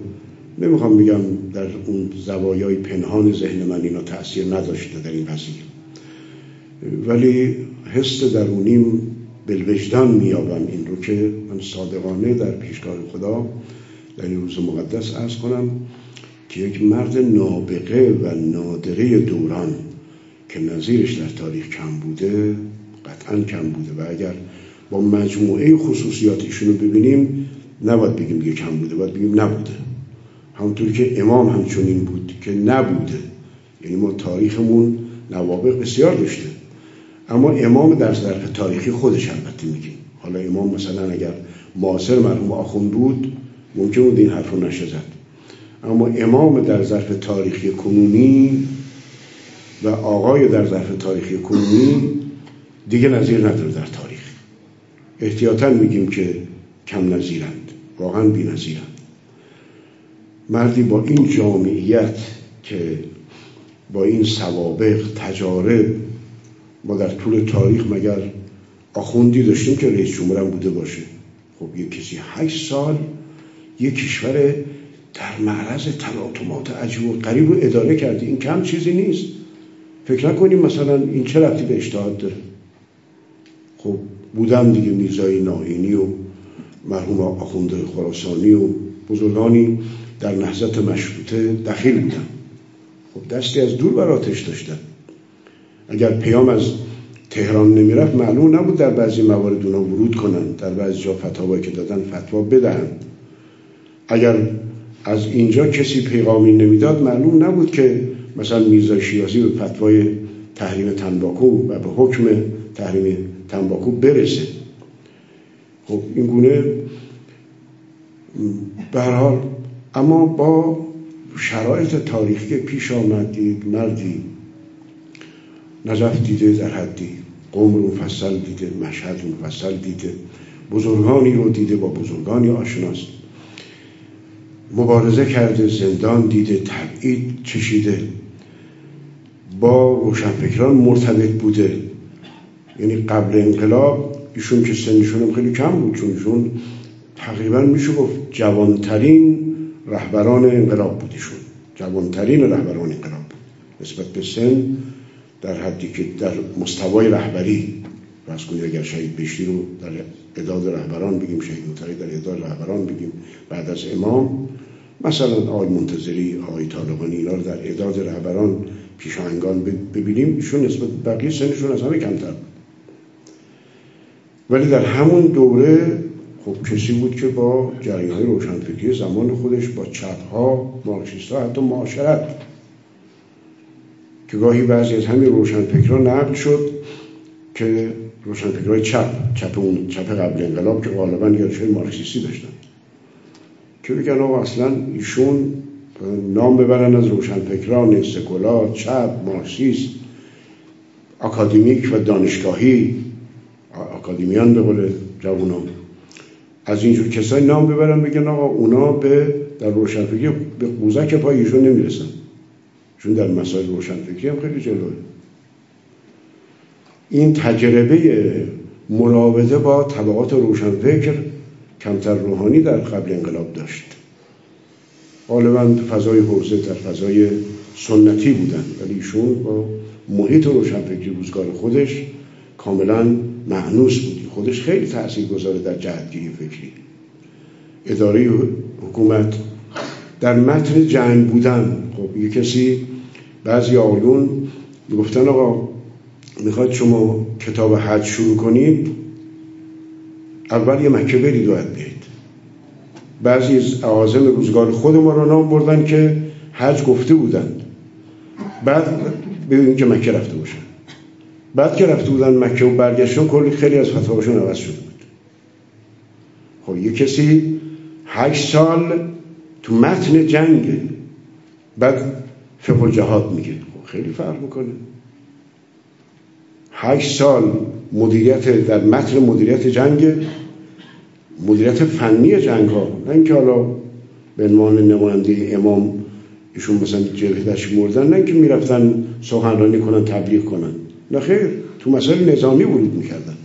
[SPEAKER 1] نمی‌خوام بگم در اون زوایای پنهان ذهن من اینا تأثیر نداشته در این قضیه ولی حس درونیم بلوجدان میابم این رو که من صادقانه در پیشگاه خدا در این روز مقدس ارز کنم که یک مرد نابغه و نادره دوران که نظیرش در تاریخ کم بوده قطعا کم بوده. و اگر با مجموعه خصوصیات رو ببینیم نباید بگیم دیگه کم بوده باید بگیم نبوده. همونطوری که امام همچنین بود که نبوده. یعنی ما تاریخمون نوابق بسیار داشته. اما امام در ظرف تاریخی خودش البته میگیم حالا امام مثلا اگر معاصر مرحوم آخوند بود ممکن بود این حرف رو نشه زد. اما امام در ظرف تاریخی کنونی و آقای در ظرف تاریخی کنونی دیگه نظیر نداره در تاریخ. احتیاطا میگیم که کم نظیرند واقعا بی نظیرند مردی با این جامعیت که با این سوابق تجارب ما در طول تاریخ مگر آخوندی داشتیم که رئیس جمهورم بوده باشه. خب یک کسی هشت سال یک کشور در معرض تلاطمات عجیب و قریب رو اداره کرده. این کم چیزی نیست. فکر نکنیم مثلا این چه رفتی به اجتهاد داره؟ خب بودن دیگه میرزای ناینی و مرحوم آخوند خراسانی و بزرگانی در نهضت مشروطه دخیل بودن خب دستی از دور بر آتش داشتن اگر پیام از تهران نمی‌رفت معلوم نبود در بعضی موارد اونا ورود کنن در بعضی جا فتاوایی که دادن فتوا بدهن اگر از اینجا کسی پیغامی نمی‌داد معلوم نبود که مثلا میرزا شیازی به فتوای تحریم تنباکو و به حکم تحریم تنباکو برسه. خب این گونه به حال اما با شرایط تاریخی پیش آمد مردی نجف دیده در حدی قوم رو مفصل دیده مشهد رو مفصل دیده بزرگانی رو دیده با بزرگانی آشناست مبارزه کرده زندان دیده تبعید چشیده. با روشنفکران مرتبط بوده. یعنی قبل انقلاب ایشون که سنشون خیلی کم بود چون ایشون تقریبا میشه گفت جوانترین رهبران انقلاب بود ایشون. جوانترین رهبران انقلاب بود. نسبت به سن در حدی که در مستوای رهبری. فرض کنید اگر شهید بشتی رو در اداد رهبران بگیم شهید در اداد رهبران بگیم بعد از امام. مثلا آقای منتظری آقای طالقانی اینا رو در اعداد رهبران پیشاهنگان ببینیم ایشون نسبت بقیه سنشون از همه کمتر بود. ولی در همون دوره خب کسی بود که با جریان های روشنفکری زمان خودش با چپ ها حتی معاشرت که گاهی بعضی از همین روشنفکران نقل شد که روشنفکرهای چپ چپ اون چپ قبل انقلاب که غالبا گرایش مارکسیستی داشتن. که بگن آقا اصلا ایشون نام ببرن از روشنفکران سکولار چپ مارکسیست اکادمیک و دانشگاهی. اکادمیان به قول جوانان از اینجور کسای نام ببرن بگن آقا اونا به در روشنفکری به قوزک پای ایشون نمی‌رسن. چون در مسائل روشنفکری هم خیلی جلوه. این تجربه مراوده با طبقات روشنفکر کمتر روحانی در قبل انقلاب داشت. غالبا فضای حوزه در فضای سنتی بودن. ولی ایشون با محیط روشنفکری روزگار خودش کاملا معنوس بودی خودش خیلی تأثیر گذاره در جهتگیری فکری. اداره حکومت در متن جنگ بودن. خب یه کسی بعضی آقایون می‌گفتن آقا می‌خواد شما کتاب حج شروع کنید؟ اول یه مکه برید بیاید بعضی از عوازم روزگار خود ما رو نام بردن که حج گفته بودن بعد ببینید که مکه رفته باشن. بعد که رفته بودن مکه و برگشتن کلی خیلی از فتواشون عوض شده بود. خب یه کسی هشت سال تو متن جنگه بعد فقه جهاد میگه. خب خیلی فرق می‌کنه. هشت سال مدیریت در متن مدیریت جنگ مدیریت فنی جنگ ها نه اینکه حالا به عنوان نماینده امام ایشون مثلا جلوه مردن نه اینکه می‌رفتن سخنرانی کنن تبلیغ کنن. نه خیر تو مسائل نظامی ورود می‌کردن.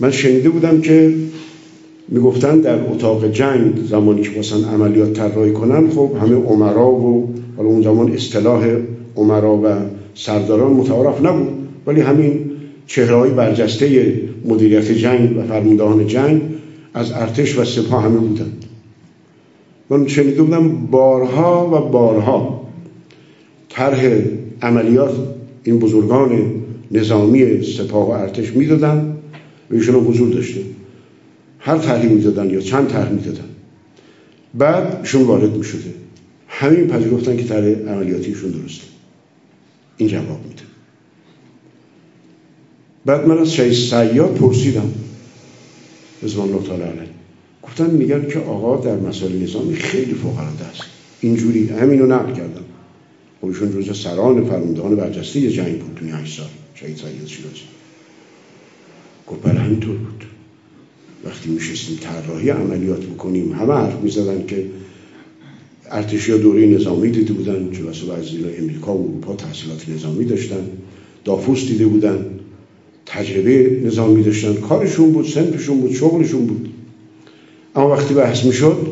[SPEAKER 1] من شنیده بودم که می‌گفتن در اتاق جنگ زمانی که مثلا عملیات طراحی کنن خب همه عمرا و حالا اون زمان اصطلاح عمرا و سرداران متعارف نبود. ولی همین چهرهای برجسته مدیریت جنگ و فرماندهان جنگ از ارتش و سپاه همه بودند. من شنیده بودم بارها و بارها طرح عملیات این بزرگان نظامی سپاه و ارتش می‌دادن و ایشون حضور داشته. هر طرحی می‌دادن یا چند طرح می‌دادن بعد ایشون وارد می‌شده. همین پذیرفتن که طرح عملیاتیشون درسته. این جواب میده. بعد من از شهید سیاد پرسیدم رضوان الله تعالی علیه. گفتن میگن که آقا در مسائل نظامی خیلی فوق است. اینجوری همینو نقل کردم. خب جزء سران فرماندهان برجسته جنگ بود توی 8 سال شهید سید شیرازی گفت بله همینطور بود. وقتی میشستیم طراحی عملیات بکنیم همه حرف می‌زدن که ارتشی ها دوره نظامی دیده بودن چه واسه بعضی امریکا و اروپا تحصیلات نظامی داشتن دافوس دیده بودن. تجربه نظامی داشتن. کارشون بود سنفشون بود شغلشون بود. اما وقتی بحث می‌شد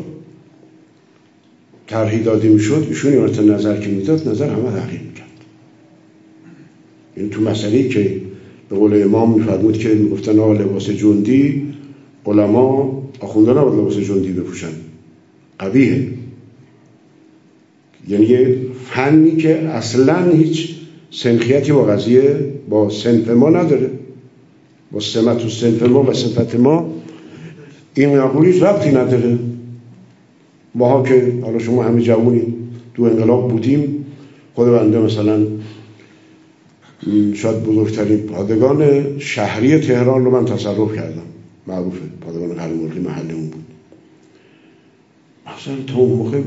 [SPEAKER 1] طرحی داده می‌شد ایشون یارت نظر که می‌داد نظر همه تغییر می‌کرد. این تو مسئله که به قول امام میفرمود که می‌گفتن آه لباس جندی علما آخونده نباید لباس جندی بپوشن. قویه یعنی یه فنی که اصلا هیچ سنخیتی با قضیه با سنف ما نداره. با سمت و سنف ما و صفت ما این مقولی ربطی نداره ماها که حالا شما همه جوونی تو انقلاب بودیم خود بنده مثلا شاید بزرگترین پادگان شهری تهران رو من تصرف کردم معروفه پادگان قرمرغی محل اون بود مثلا تا اون موقع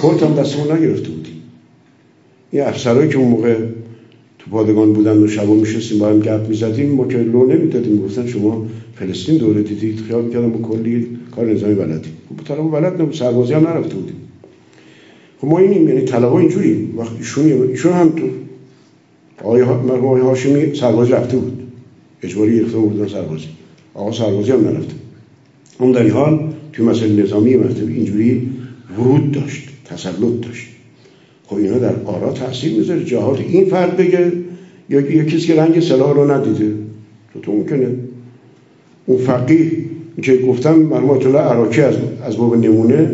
[SPEAKER 1] کورت هم دستمون نگرفته بودیم این افسرهایی که اون موقع تو پادگان بودن و شبا میشستیم با هم گپ می‌زدیم. ما که لو نمی‌دادیم گفتن شما فلسطین دوره دیدید خیال می‌کردم ما کلی کار نظامی بلدیم خب طلبه بلد نبود سربازی هم نرفته بودیم. خب ما اینیم یعنی طلبه اینجوری وقتی ایشون ایشون هم تو آقای مرحوم آقای هاشمی سربازی رفته بود. اجباری گرفته بودن سربازی. آقا سربازی هم نرفته. اون در حال توی مسئله نظامی مکتب اینجوری ورود داشت تسلط داشت. خب اینا در آرا تاثیر می‌ذاره جهات این فرد بگه یا کسی که رنگ سلاح رو ندیده. تو تو ممکنه. اون فقیه که گفتم مرحوم الله عراقی از از باب نمونه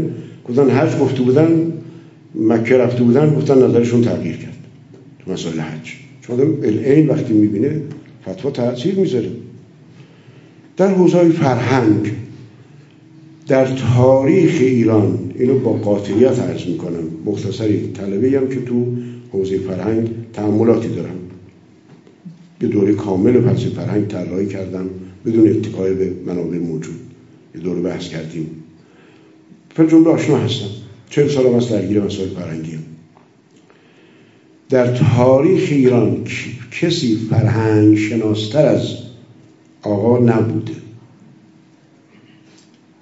[SPEAKER 1] گفتن حج گفته بودن مکه رفته بودن گفتن نظرشون تغییر کرد تو مسائل حج. چون این وقتی می‌بینه فتوا تاثیر می‌ذاره. در حوزه فرهنگ در تاریخ ایران اینو با قاطعیت عرض می‌کنم. مختصری طلبه هم که تو حوزه فرهنگ تعملاتی دارم. یه دوره کامل فلسفه فرهنگ طراحی کردم. بدون اتکای به منابع موجود. یه دوره بحث کردیم. جمله آشنا هستم. چهل سال از درگیر مسائل فرهنگی در تاریخ ایران کسی فرهنگ شناستر از آقا نبوده.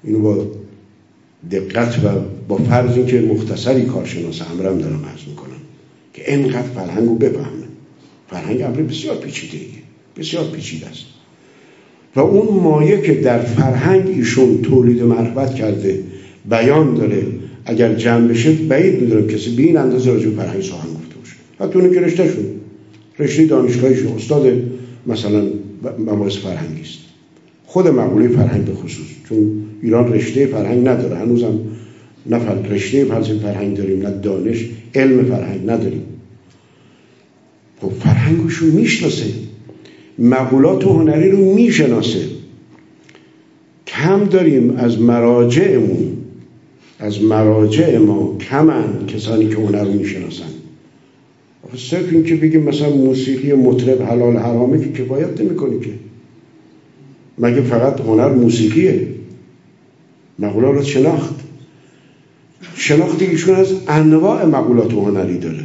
[SPEAKER 1] اینو با دقت و با فرضی که مختصری کارشناس امرم دارم عرض می‌کنم که انقدر فرهنگ رو بفهمه. فرهنگ امر بسیار پیچیده بسیار پیچیده است. و اون مایه که در فرهنگ ایشون تولید معرفت کرده بیان داره اگر جمع بشه بعید می‌دونم کسی به این اندازه راجع فرهنگ سخن گفته باشه. حتی اونی که رشته شون. رشته دانشگاهیشون استاد مثلا مباحث فرهنگی است. خود مقوله فرهنگ به خصوص. چون ایران رشته فرهنگ نداره. هنوزم نه رشته فرهنگ داریم نه دانش علم فرهنگ نداریم. خب فرهنگشون می‌شناسه. مقولات هنری رو می‌شناسه. کم داریم از مراجعمون. از مراجع ما کمن کسانی که هنر رو می‌شناسن. صرف این که بگیم مثلا موسیقی مطرب حلال حرامه که کفایت نمی‌کنه که. مگه فقط هنر موسیقیه؟ مقوله رو شناخت. شناخت ایشون از انواع مقولات هنری داره.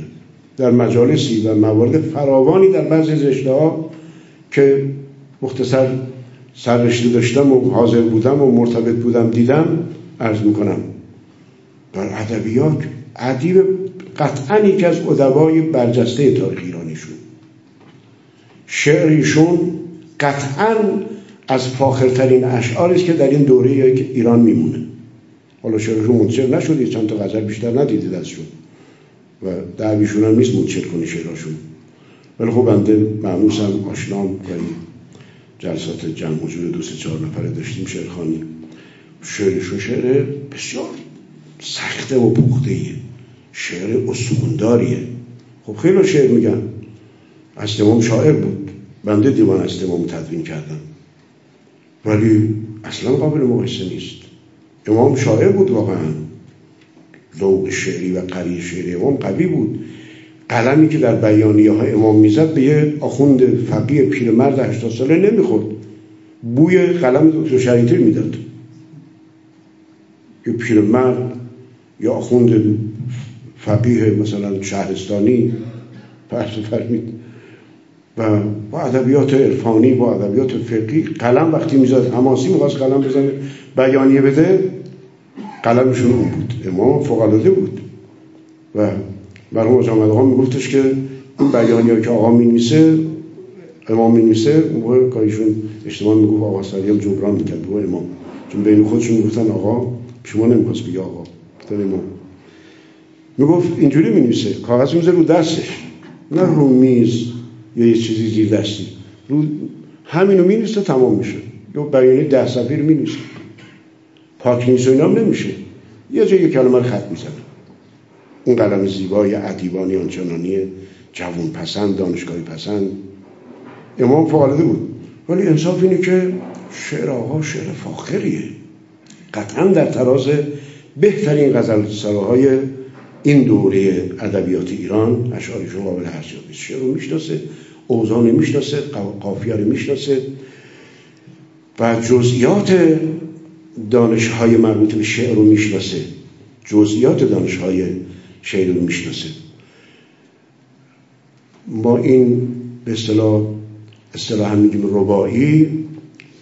[SPEAKER 1] در مجالسی و موارد فراوانی در بعضی رشته ها که مختصر سررشته داشتم و حاضر بودم و مرتبط بودم دیدم عرض می‌کنم. در ادبیات ادیب قطعا یکی از ادبای برجسته تاریخ ایرانیشون. شعریشون قطعا از فاخرترین اشعاری است که در این دوره ایران میمونه. حالا شعرشون منتشر نشده چند تا غزل بیشتر ندیدید ازشون. و دعویشون هم نیست منتشر کنی شعراشون. ولی خب بنده معموسم آشنام کنی جلسات جمع حضور دو سه چهار نفره داشتیم شعرخانی شعرشون شعر بسیار سخته و پخته شعر استخونداریه. خب خیلی شعر میگن. استمام شاعر بود. بنده دیوان استمام تدوین کردم ولی اصلا قابل مقایسه نیست. امام شاعر بود واقعا. ذوق شعری و قری شعری امام قوی بود. قلمی که در بیانیه های امام می‌زد به یه آخوند فقیه پیرمرد 80 ساله نمی‌خورد. بوی قلم دکتر شریطه می‌داد. یه پیرمرد یا آخوند فقیه مثلا شهرستانی فرض فرمید و با ادبیات عرفانی با ادبیات فقهی قلم وقتی می‌زد حماسی می‌خواست قلم بزنه بیانیه بده قلمشون اون بود. امام فوق بود. و مرحوم آقا آقا میگفتش که این بیانیه که آقا می‌نویسه امام می‌نویسه اون موقع کاریشون اجتماع می‌گفت آقا سریال جبران می‌کرد به امام. چون بین خودشون می‌گفتن آقا شما نمی‌خواست بگی آقا. گفتن امام. می‌گفت اینجوری می‌نویسه کاغذ میزه رو دستش. نه رو میز یا یه چیزی زیر دستی. رو همینو می تمام میشه. یا بیانیه ده صفحه رو می پاک نیست و نمیشه. یه جایی کلمه رو خط می‌زنه. اون قلم زیبای ادیبانی آنچنانی جوون پسند دانشگاهی پسند. امام فعالده بود. ولی انصاف اینه که شعر آقا شعر فاخریه. قطعا در تراز بهترین غزل های این دوره ادبیات ایران اشعارشون قابل ارزیابی است شعر رو می‌شناسه اوزان می‌شناسه قافیه رو می‌شناسه. و جزئیات دانش های مربوط به شعر رو می‌شناسه. جزئیات دانش های شعر رو می‌شناسه. ما این به اصطلاح اصطلاح هم میگیم ربایی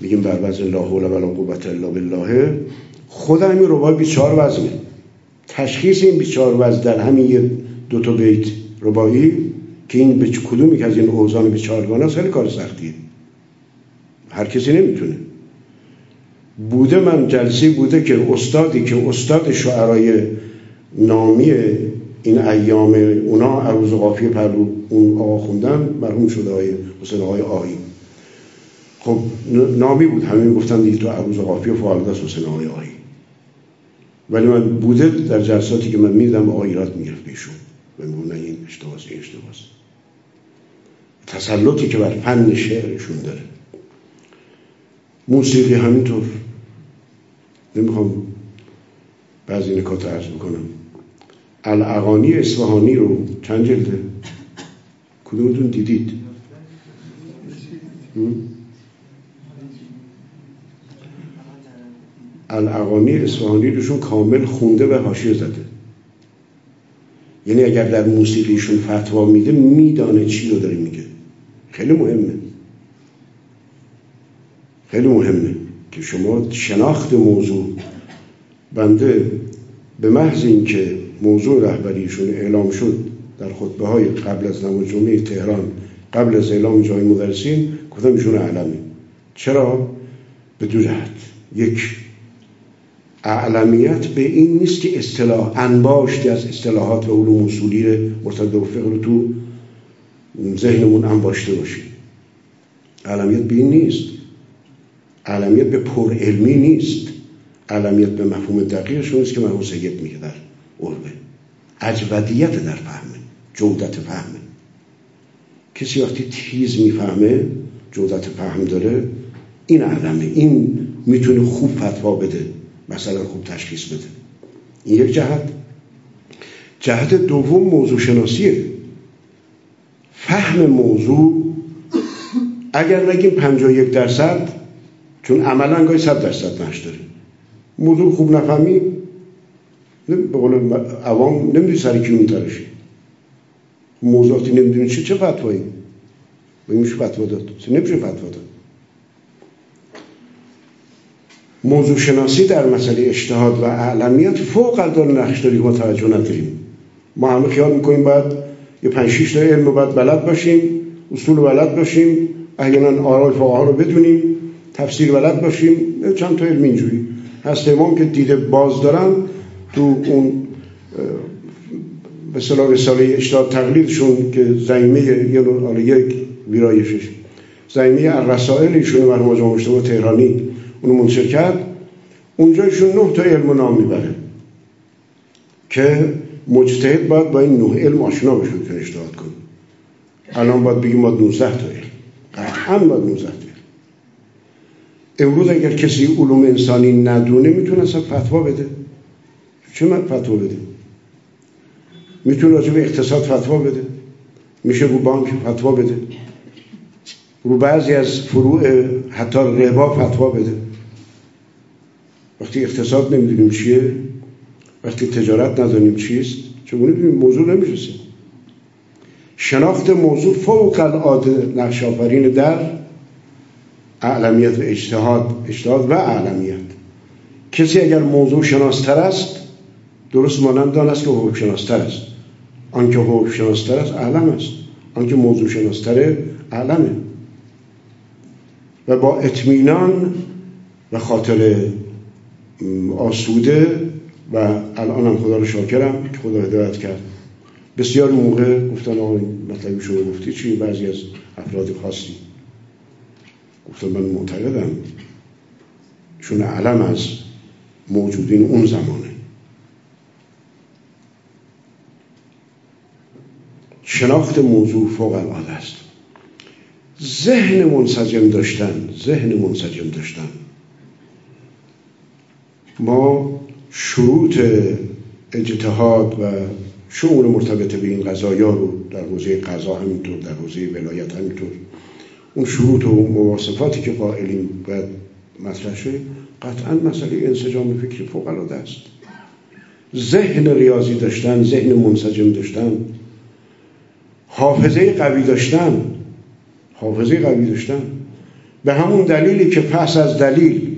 [SPEAKER 1] میگیم بر وزن لا حول ولا قوت الا بالله. خود همین ربایی 24 وزنه. تشخیص این 24 وزن در همین یه دو تا بیت ربایی که این به کدومی که از این اوزان 24 گانه خیلی کار سختیه. هر کسی نمی‌تونه. بوده من جلسه بوده که استادی که استاد شعرای نامی این ایام اونا عروض قافیه پرلو اون آقا خوندن مرحوم شده های حسین آقای آهی خب نامی بود. همین گفتن دیگه تو عروض قافیه فعال دست حسین آقای آهی ولی من بوده در جلساتی که من میدم آقا ایراد می‌گرفت بیشون و میگون این اشتباس این اشتباس تسلطی که بر فن شعرشون داره. موسیقی همینطور. نمی‌خوام بعضی نکات عرض بکنم. الاغانی اصفهانی رو چند جلده؟ کدومتون دیدید؟ الاغانی اصفهانی روشون کامل خونده و حاشیه زده. یعنی اگر در موسیقیشون فتوا میده میدانه چی رو داره میگه. خیلی مهمه. خیلی مهمه که شما شناخت موضوع. بنده به محض اینکه موضوع رهبریشون اعلام شد در خطبه های قبل از نماز جمعه تهران قبل از اعلام جای مدرسین گفتم ایشون علمی چرا؟ به دو جهت یک اعلمیت به این نیست که اصطلاح انباشتی از اصطلاحات و علوم اصولی مرتبط به فقه تو ذهنمون انباشته باشیم. علمیت به این نیست. علمیت به پر علمی نیست. علمیت به مفهوم دقیقشون نیست که من سید میگه در عربه اجودیت در فهمه جودت فهمه. کسی وقتی تیز می‌فهمه جودت فهم داره این علمه این می‌تونه خوب فتوا بده. مثلا خوب تشخیص بده. این یک جهت. جهت دوم موضوع شناسیه. فهم موضوع اگر نگیم 51 درصد چون عملا گاهی 100 درصد نش داره موضوع خوب نفهمی به قول عوام نمی‌دونی سر کی میترشی موضوعاتی نمی‌دونی چه چه فتوایی؟ میشه فتوا داد. نمیشه فتوا داد. موضوع شناسی در مسئله اجتهاد و اعلمیت فوق العاده نقش داری ما توجه نداریم. ما همه خیال می‌کنیم باید یه پنج شیش تا علم رو باید بلد باشیم اصول بلد باشیم احیانا آرای فقها رو بدونیم تفسیر بلد باشیم چند تا علم اینجوری. هست امام که دیده باز دارن تو اون به صلاح رساله اشتاد تقلیدشون که زیمه یه حالا یک ویرایشش. زیمه الرسائل ایشون مرحوم جامعه تهرانی. اونو منشر کرد اونجا ایشون نه تا علم نام می‌بره که مجتهد باید با این نه علم آشنا بشه که اجتهاد کنه. الان باید بگیم ما 19 تا علم. قطعا باید 19 تا امروز اگر کسی علوم انسانی ندونه می‌تونه اصلا فتوا بده. چه من فتوا بده می‌تونه راجع به اقتصاد فتوا بده. میشه رو بانک فتوا بده. رو بعضی از فروع حتی ربا فتوا بده. وقتی اقتصاد نمی‌دونیم چیه وقتی تجارت ندانیم چیست چگونه ببینیم؟ موضوع نمیشه شناخت موضوع فوق العاده نقش در اعلمیت و اجتهاد اجتهاد و اعلمیت کسی اگر موضوع شناستر است درست مانند آن است که حقوق شناستر است. آنکه حقوق شناستر است اعلم است. آنکه موضوع شناستر اعلمه. و با اطمینان و خاطر آسوده و الانم خدا رو شاکرم که خدا هدایت کرد. بسیار موقع گفتن آقای مطلبی شما گفتی چی؟ بعضی از افراد خاصی گفتم من معتقدم چون علم از موجودین اون زمانه. شناخت موضوع فوق العاده است. ذهن منسجم داشتن ذهن منسجم داشتن. ما شروط اجتهاد و شعور مرتبط به این قضایا رو در حوزه قضا همینطور در حوزه ولایت همینطور اون شروط و مواصفاتی که قائلیم باید مطرح شده قطعا مسئله انسجام فکری فوق العاده است. ذهن ریاضی داشتن ذهن منسجم داشتن حافظه قوی داشتن حافظه قوی داشتن به همون دلیلی که پس از دلیل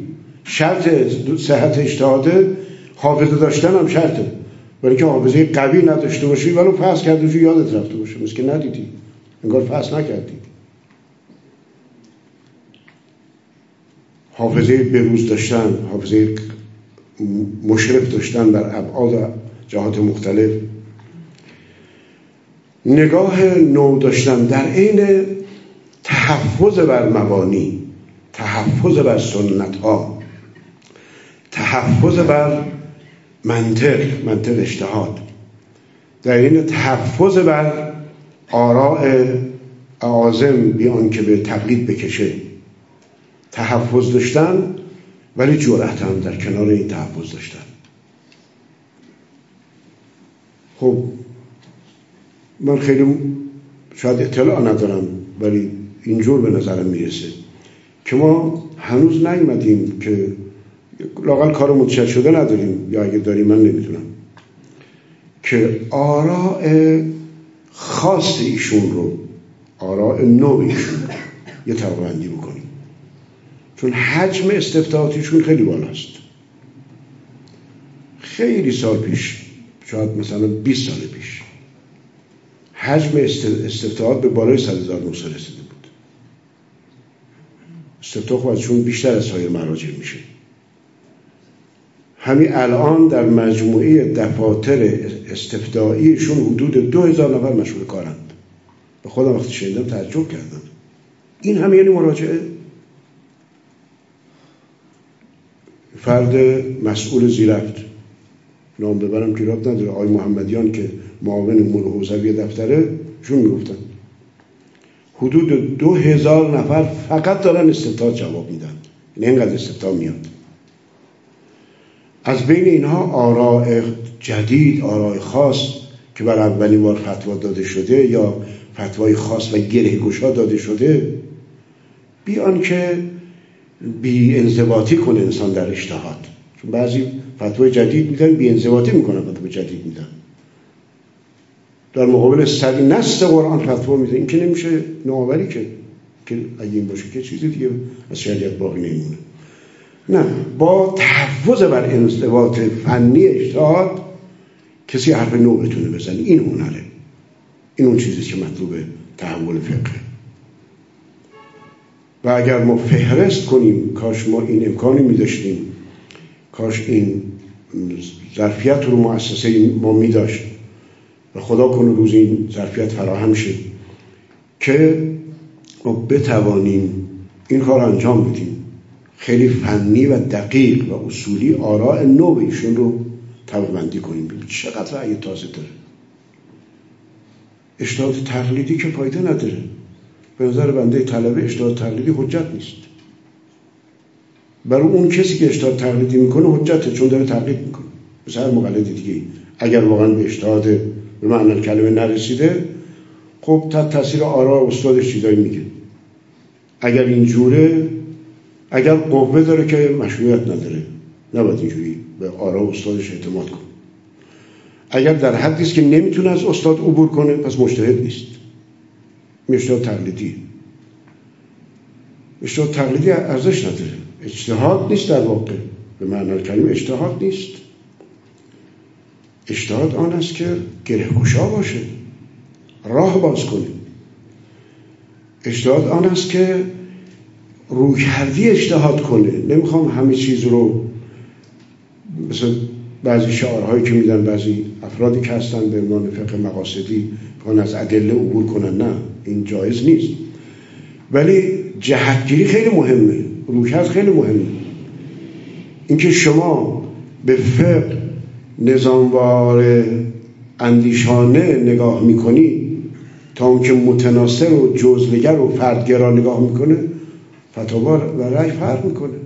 [SPEAKER 1] شرط صحت اجتهاده حافظه داشتن هم شرطه. ولی که حافظه قوی نداشته باشی ولو پس کرده یادت رفته باشه. مثل که ندیدی. انگار پس نکردی. حافظه بروز داشتن حافظه مشرف داشتن بر ابعاد جهات مختلف. نگاه نو داشتن در عین تحفظ بر مبانی تحفظ بر سنت ها تحفظ بر منطق منطق اجتهاد. در این تحفظ بر آراء اعاظم بیان که به تقلید بکشه. تحفظ داشتن ولی جرأت هم در کنار این تحفظ داشتن. خب من خیلی شاید اطلاع ندارم ولی اینجور به نظرم می‌رسه که ما هنوز نیومدیم که لاقل کار متشد شده نداریم. یا اگه داریم من نمی‌دونم. که آراء خاص ایشون رو آراء نو ایشون یه طبقه بکنیم. چون حجم استفتاحاتیشون خیلی بالاست. خیلی سال پیش شاید مثلا 20 سال پیش حجم استفتاحات به بالای 100 هزار رسیده بود. استفتاح خب ازشون بیشتر از سایر مراجع میشه. همین الان در مجموعه دفاتر استفداییشون حدود دو هزار نفر مشغول کارند. به خودم وقتی شنیدم تعجب کردم. این هم یعنی مراجعه؟ فرد مسئول زیرفت. نام ببرم که راب نداره. آی محمدیان که معاون امور حوزوی دفتره شون می‌گفتن. حدود دو هزار نفر فقط دارن استفتاد جواب میدن. یعنی اینقدر استفتاد میاد. از بین اینها آراء جدید آراء خاص که بر اولین بار فتوا داده شده یا فتوای خاص و گره گشا داده شده بیان که بی انضباطی کنه انسان در اجتهاد چون بعضی فتوای جدید میدن بی انضباطی می‌کنن فتوای جدید میدن. در مقابل صدی نست قرآن فتوا میده. این که نمیشه نوآوری که که اگه این باشه که چیزی دیگه از شریعت باقی نمیمونه. نه با تحفظ بر انضباط فنی اجتهاد کسی حرف نو بتونه بزنه. این هنره. این اون چیزی که مطلوب تحول فقه. و اگر ما فهرست کنیم کاش ما این امکانی می داشتیم کاش این ظرفیت رو مؤسسه ما می داشت و خدا کنه روز این ظرفیت فراهم شد که ما بتوانیم این کار انجام بدیم. خیلی فنی و دقیق و اصولی آراء نو ایشون رو طبقه کنیم. ببین چقدر رأی تازه داره. اشتهاد تقلیدی که فایده نداره. به نظر بنده طلبه اشتهاد تقلیدی حجت نیست. برای اون کسی که اشتهاد تقلیدی می‌کنه حجته چون داره تقلید می‌کنه. مثل هر مقلد دیگه اگر واقعا به اشتهاد به معنی کلمه نرسیده خب تا تاثیر آرا استادش چیزایی میگه. اگر اینجوره اگر قوه داره که مشروعیت نداره نباید اینجوری به آرا استادش اعتماد کن اگر در حدی است که نمی‌تونه از استاد عبور کنه پس مجتهد نیست. اجتهاد تقلیدی. اجتهاد تقلیدی ارزش نداره. اجتهاد نیست در واقع. به معنی کلمه اجتهاد نیست. اجتهاد آن است که گره کشا باشه. راه باز کنیم اجتهاد آن است که رویکردی اجتهاد کنه. نمی‌خوام همه چیز رو مثل بعضی شعارهایی که میدن بعضی افرادی که هستن به عنوان فقه مقاصدی کن از ادله عبور کنن. نه این جایز نیست. ولی جهتگیری خیلی مهمه. رویکرد خیلی مهمه. اینکه شما به فقه نظاموار اندیشانه نگاه می‌کنی تا اون متناسب و جزلگر و فردگرا نگاه می‌کنه فتاوا و رأی فرق می‌کنه.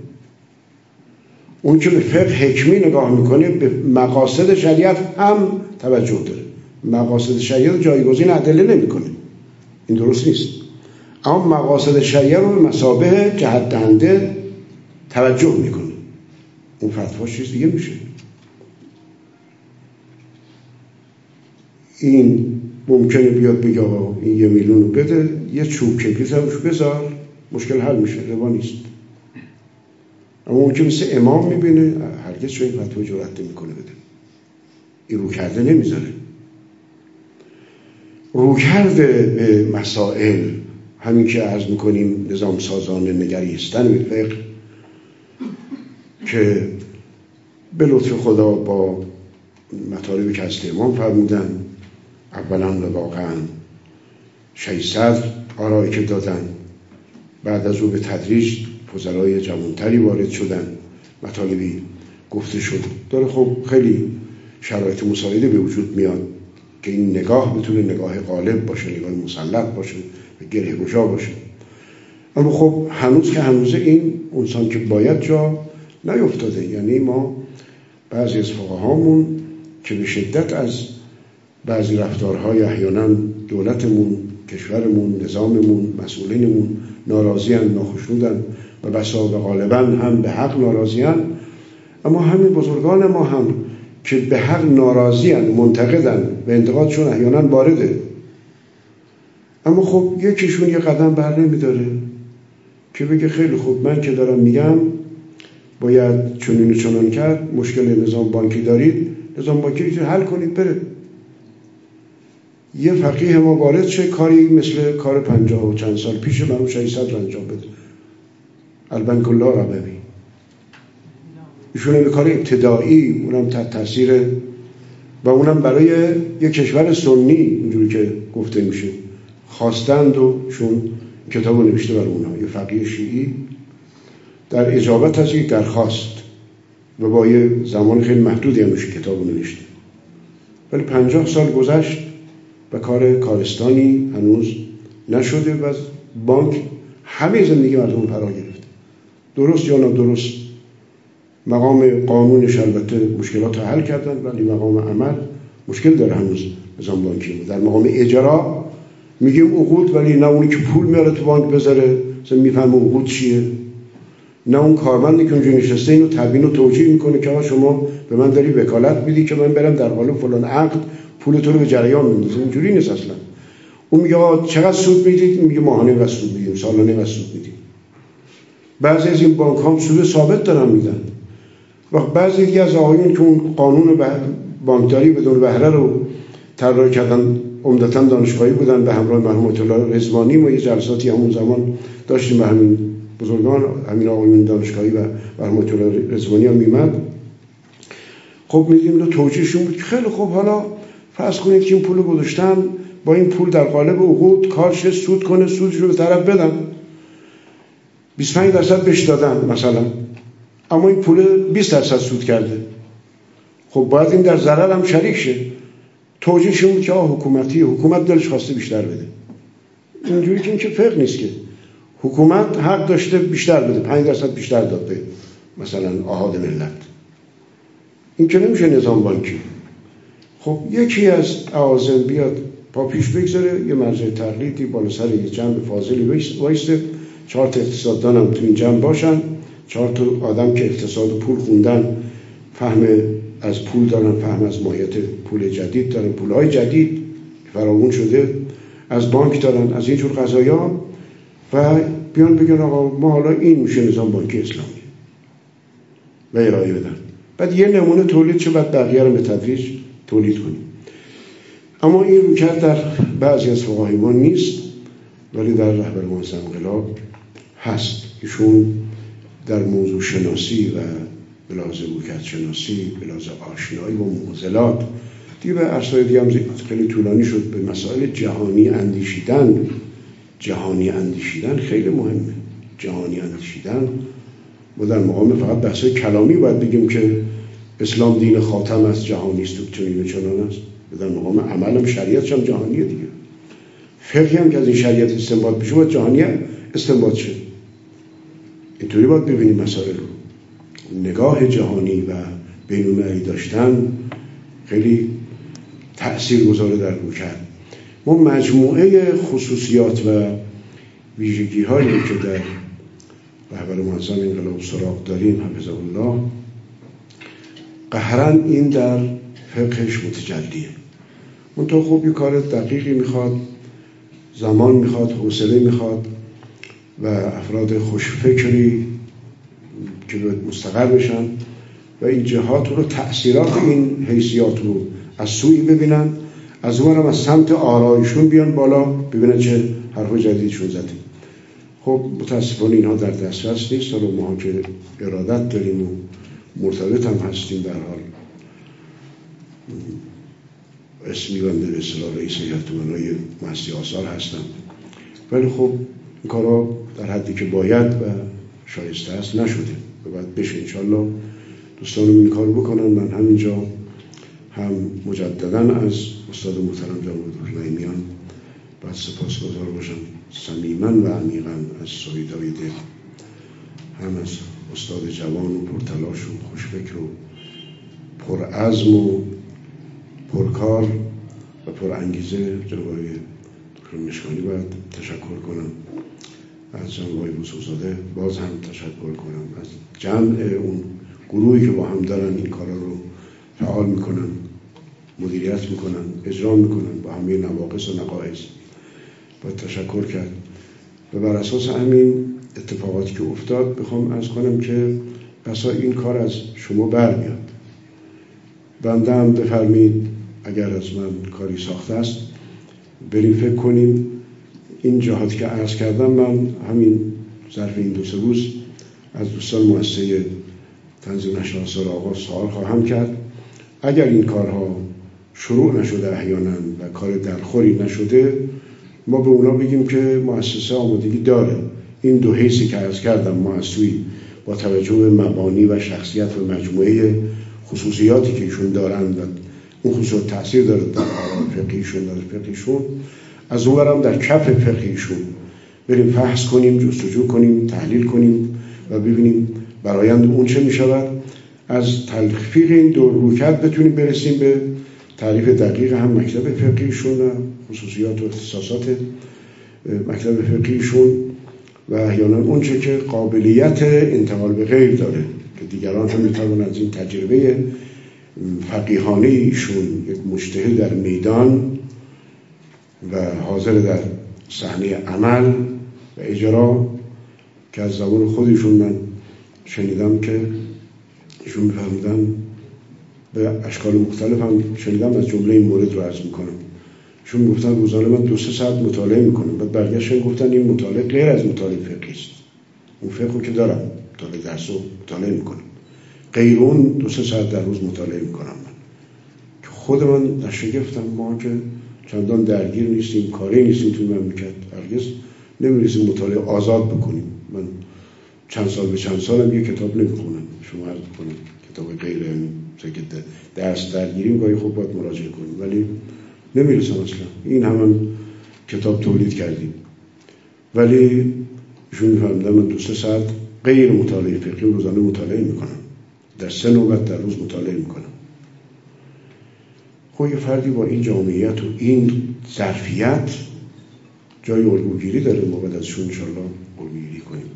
[SPEAKER 1] اون که به فقه حکمی نگاه می‌کنه به مقاصد شریعت هم توجه داره. مقاصد شریعت جایگزین ادله نمی‌کنه. این درست نیست. اما مقاصد شریعت رو به مسابه جهت دهنده توجه می‌کنه. اون فتوا چیز دیگه میشه. این ممکنه بیاد بگه این یه میلیون رو بده یه چوب کبریت روش بذار. مشکل حل میشه روا نیست. اما اون که مثل امام می‌بینه هرگز شو این فتوا جرأت می‌کنه بده. این رو کرده نمی‌ذاره. رو کرده به مسائل همین که عرض می‌کنیم نظام سازان نگریستن به فقه که به لطف خدا با مطالبی که از امام فرمودن اولا واقعا 600 آرایی که دادن. بعد از او به تدریج پزرای جوانتری وارد شدن مطالبی گفته شد. داره خب خیلی شرایط مساعده به وجود میاد که این نگاه بتونه نگاه غالب باشه نگاه مسلط باشه و گره گشا باشه. اما خب هنوز که هنوزه این انسان که باید جا نیفتاده. یعنی ما بعضی از فقهامون که به شدت از بعضی رفتارهای احیانا دولتمون کشورمون نظاممون مسئولینمون ناراضیان ناخشنودن و بسا و غالبا هم به حق ناراضیان. اما همین بزرگان ما هم که به حق ناراضیان منتقدن و انتقادشون احیانا وارده. اما خب یکیشون یه قدم بر نمیداره که بگه خیلی خوب من که دارم میگم باید چنین چنان کرد مشکل نظام بانکی دارید نظام بانکی رو حل کنید بره یه فقیه ما وارد چه کاری مثل کار پنجاه و چند سال پیش من رو 600 رو انجام بده؟ البنک الله را ببین. ایشون به کار ابتدایی اونم تحت تاثیر و اونم برای یک کشور سنی اینجوری که گفته میشه. خواستند و شون کتاب نوشته برای اونها. یه فقیه شیعی. در اجابت از یک درخواست و با یه زمان خیلی محدودی هم میشه کتاب نوشته. ولی پنجاه سال گذشت. کار کارستانی هنوز نشده و بانک همه زندگی مردم فرا گرفته. درست یا درست مقام قانونش البته مشکلات حل کردن ولی مقام عمل مشکل داره هنوز نظام بانکی. در مقام اجرا میگیم عقود ولی نه اونی که پول میاره تو بانک بذاره مثلا می‌فهمه عقود چیه. نه اون کارمندی که اونجا نشسته اینو تبیین و توجیه می‌کنه که شما به من داری وکالت میدی که من برم در حال فلان عقد پول تو رو به جریان میندازه اینجوری نیست اصلا. اون میگه چقدر سود می‌دید؟ میگه ماهانه و سود میدیم سالانه و سود میدیم. بعضی از این بانک ها سود ثابت دارن میدن. و بعضی دیگه از آقایون که اون قانون بانکداری بدون بهره رو طراحی کردن عمدتا دانشگاهی بودن به همراه مرحوم الله رزوانی ما یه جلساتی همون زمان داشتیم به همین بزرگان همین آقایون دانشگاهی و مرحوم الله رزوانی هم میمد خب میگیم تو توجیهشون بود خیلی خوب حالا فرض کنید که این پول گذاشتن با این پول در قالب عقود کارش سود کنه سودش رو به طرف بدن. 25 درصد بهش دادن مثلا. اما این پول 20 درصد سود کرده. خب باید این در ضرر هم شریک شه. توجیهش بود که حکومتی حکومت دلش خواسته بیشتر بده. اینجوری که این که نیست که. حکومت حق داشته بیشتر بده. 5 درصد بیشتر داد به مثلا آهاد ملت. این که نمیشه نظام بانکی. خب یکی از عوازم بیاد پا پیش بگذاره یه مرجع تقلیدی بالا سر یه جنب فاضلی وایسته. چهار تا اقتصاددان هم تو این جمع باشن. چهار تا آدم که اقتصاد و پول خوندن فهم از پول دارن فهم از ماهیت پول جدید دارن پول های جدید فراغون شده از بانک دارن از اینجور قضایا. و بیان بگن آقا ما حالا این میشه نظام بانکی اسلامی. و ارائه بدن. بعد یه نمونه تولید چه بعد بقیه رو به تولید کنیم. اما این روکرد در بعضی از فقهای نیست ولی در رهبر انقلاب هست ایشون در موضوع شناسی و بلاز روکرد شناسی بلاز آشنایی و معضلات دیگه به ارسای دیگه خیلی طولانی شد. به مسائل جهانی اندیشیدن جهانی اندیشیدن خیلی مهمه. جهانی اندیشیدن ما در مقام فقط بحث کلامی باید بگیم که اسلام دین خاتم است جهانی است و چنین چنان است. در مقام عملم شریعتش هم جهانیه دیگه. فقهی هم که از این شریعت استنباط بشه باید جهانی استنباط شد. اینطوری باید ببینیم مسائل رو. نگاه جهانی و بینونهی داشتن خیلی تأثیر گذاره در رو کرد. ما مجموعه خصوصیات و ویژگی هایی که در رهبر معظم انقلاب سراغ داریم حفظ الله قهرن این در فقهش متجلیه. منطقه خوب یه کار دقیقی می‌خواد زمان می‌خواد حوصله می‌خواد و افراد خوشفکری که مستقر بشن و این جهات رو تأثیرات این حیثیات رو از سوی ببینن از اون هم از سمت آرایشون بیان بالا ببینن چه حرف جدیدشون زده. خب متاسفانه اینها در دسترس نیست. حالا ما که ارادت داریم و مرتبط هم هستیم در حال. اسمی بنده به اصطلاح رئیس هیئت مستی آثار هستم. ولی خب این کارا در حدی که باید و شایسته است نشده. و باید بشه انشالله دوستانم این کار بکنن. من همینجا هم مجددا از استاد محترم جناب دکتر میان باید سپاس گذار باشم. صمیما و عمیقا از سویدای دل هم از استاد جوان و پرتلاش و خوشفکر و پرعزم و پرکار و پرانگیزه جناب دکتر مشکانی باید تشکر کنم. از جناب بوسوزاده باز هم تشکر کنم. از جمع اون گروهی که با هم دارن این کارا رو فعال می‌کنن مدیریت می‌کنن اجرا می‌کنن با همه نواقص و نقایص. باید تشکر کرد. و بر اساس همین اتفاقاتی که افتاد بخوام از کنم که بسا این کار از شما برمیاد. بنده هم بفرمید اگر از من کاری ساخته است بریم فکر کنیم. این جهاتی که عرض کردم من همین ظرف این دو سه روز از دوستان مؤسسه تنظیم نشناسا آقا سوال خواهم کرد. اگر این کارها شروع نشده احیانا و کار درخوری نشده ما به اونا بگیم که مؤسسه آمادگی داره. این دو حیثی که عرض کردم مؤسسوی با توجه به مبانی و شخصیت و مجموعه خصوصیاتی که ایشون دارن و اون خصوصیات تاثیر داره در آرام فقیشون در فقیشون از اون در کف فقیشون بریم فحص کنیم جستجو کنیم تحلیل کنیم و ببینیم برایند اون چه می شود از تلفیق این دو روکت بتونیم برسیم به تعریف دقیق هم مکتب فقیشون و خصوصیات و اختصاصات مکتب فقیشون و احیانا اونچه که قابلیت انتقال به غیر داره که دیگران هم می‌توان از این تجربه فقیهانه ایشون یک مجتهد در میدان و حاضر در صحنه عمل و اجرا که از زبان خودشون من شنیدم که ایشون میفهمیدن به اشکال مختلف هم شنیدم از جمله این مورد رو عرض می‌کنم. چون گفتن روزانه من دو سه ساعت مطالعه می‌کنم. بعد برگشتن گفتن این مطالعه غیر از مطالعه فقهی است. اون فقه که دارم مطالعه درس مطالعه می‌کنم. غیر اون دو سه ساعت در روز مطالعه می‌کنم من. که خود من در شگفتم ما که چندان درگیر نیستیم کاری نیستیم توی مملکت. هرگز نمی‌رسیم مطالعه آزاد بکنیم. من چند سال به چند سالم یه کتاب نمی‌خونم. شما عرض کنم کتاب غیر درس درگیریم گاهی خوب باید مراجعه کنیم. ولی نمی‌رسم اصلا این همان کتاب تولید کردیم. ولی ایشون میفهمدن من دو سه ساعت غیر مطالعه فقهی روزانه مطالعه می‌کنم. در سه نوبت در روز مطالعه می‌کنم. خب یه فردی با این جامعیت و این ظرفیت جای الگوگیری داره. ما بعد ازشون انشالله الگوگیری کنیم.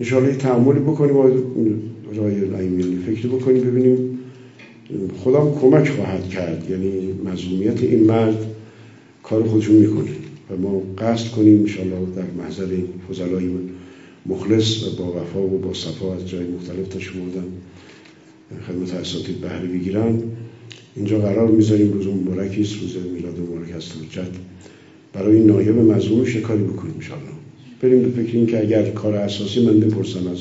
[SPEAKER 1] انشالله یه تعملی بکنیم و رای نایمیانی فکری بکنیم ببینیم خدا کمک خواهد کرد. یعنی مظلومیت این مرد کار خودشون می‌کنه و ما قصد کنیم انشالله در محضر فضلای مخلص و با وفا و با صفا از جای مختلف تشریف بردن خدمت اساتید بهره بگیرن. اینجا قرار می‌ذاریم روز مبارکی است روز میلاد مبارک است حجت برای نایب مظلومش کاری بکنیم انشالله بریم به فکر این که اگر کار اساسی من بپرسم از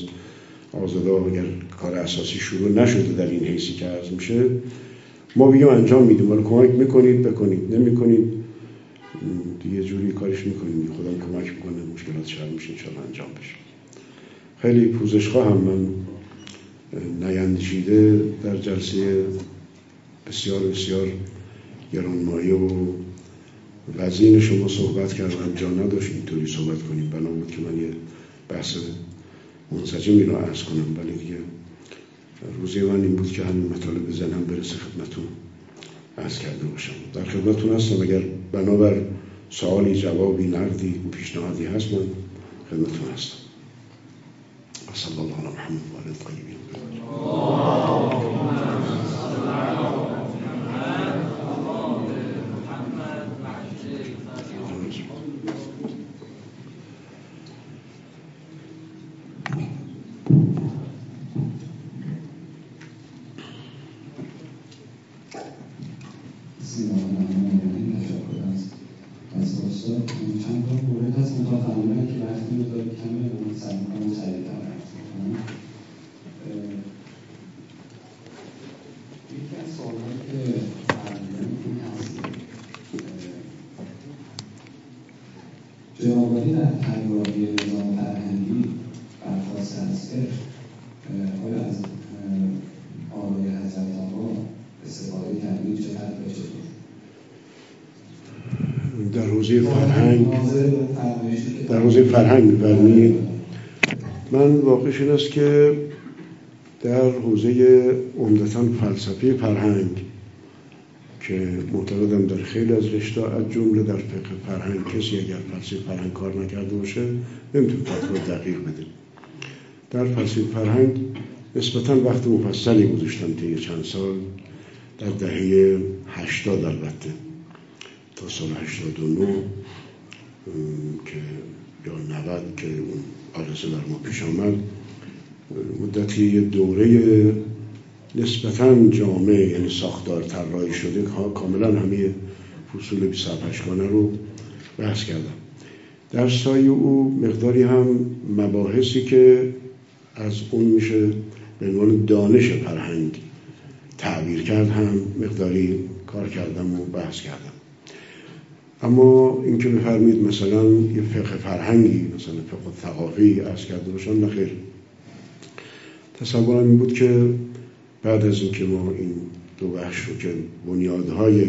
[SPEAKER 1] آزاده اگر کار اساسی شروع نشده در این حیثی که عرض میشه. ما بگیم انجام میدیم. ولی کمک می‌کنید بکنید. نمی‌کنید دیگه جوری کارش می‌کنیم. خدا کمک می‌کنه مشکلات شهر میشه انشاءالله انجام بشه. خیلی پوزش هم من نیندیشیده در جلسه بسیار بسیار گرانمایه و وزین شما صحبت کردم. جا نداشت اینطوری صحبت کنیم. بنا بود که من یه بحث منسجمی را عرض کنم ولی دیگه روزی من این بود که همین مطالب زنم برسه خدمتون عرض کرده باشم. در خدمتون هستم اگر بنابر سوالی جوابی نقدی پیشنهادی هست من خدمتون هستم. صلی الله علی محمد و علی الطیبین فرهنگ من واقعش این است که در حوزه عمدتا فلسفی فرهنگ که معتقدم در خیلی از رشته از جمله در فقه فرهنگ کسی اگر فلسفه فرهنگ کار نکرده باشه نمی‌تونه فتوا دقیق بده. در فلسفه فرهنگ نسبتا وقت مفصلی گذاشتم طی چند سال در دهه هشتاد البته تا سال هشتاد که یا 90 که اون آرزه در ما پیش آمد مدتی دوره نسبتا جامع یعنی ساختار طراحی شده کاملا همه فصول 28 گانه رو بحث کردم. در سایه او مقداری هم مباحثی که از اون میشه به عنوان دانش فرهنگ تعبیر کرد هم مقداری کار کردم و بحث کردم. اما اینکه بفرمید مثلا یه فقه فرهنگی مثلا فقه ثقافی از کرده باشن نخیر تصورم این بود که بعد از اینکه ما این دو بخش رو که بنیادهای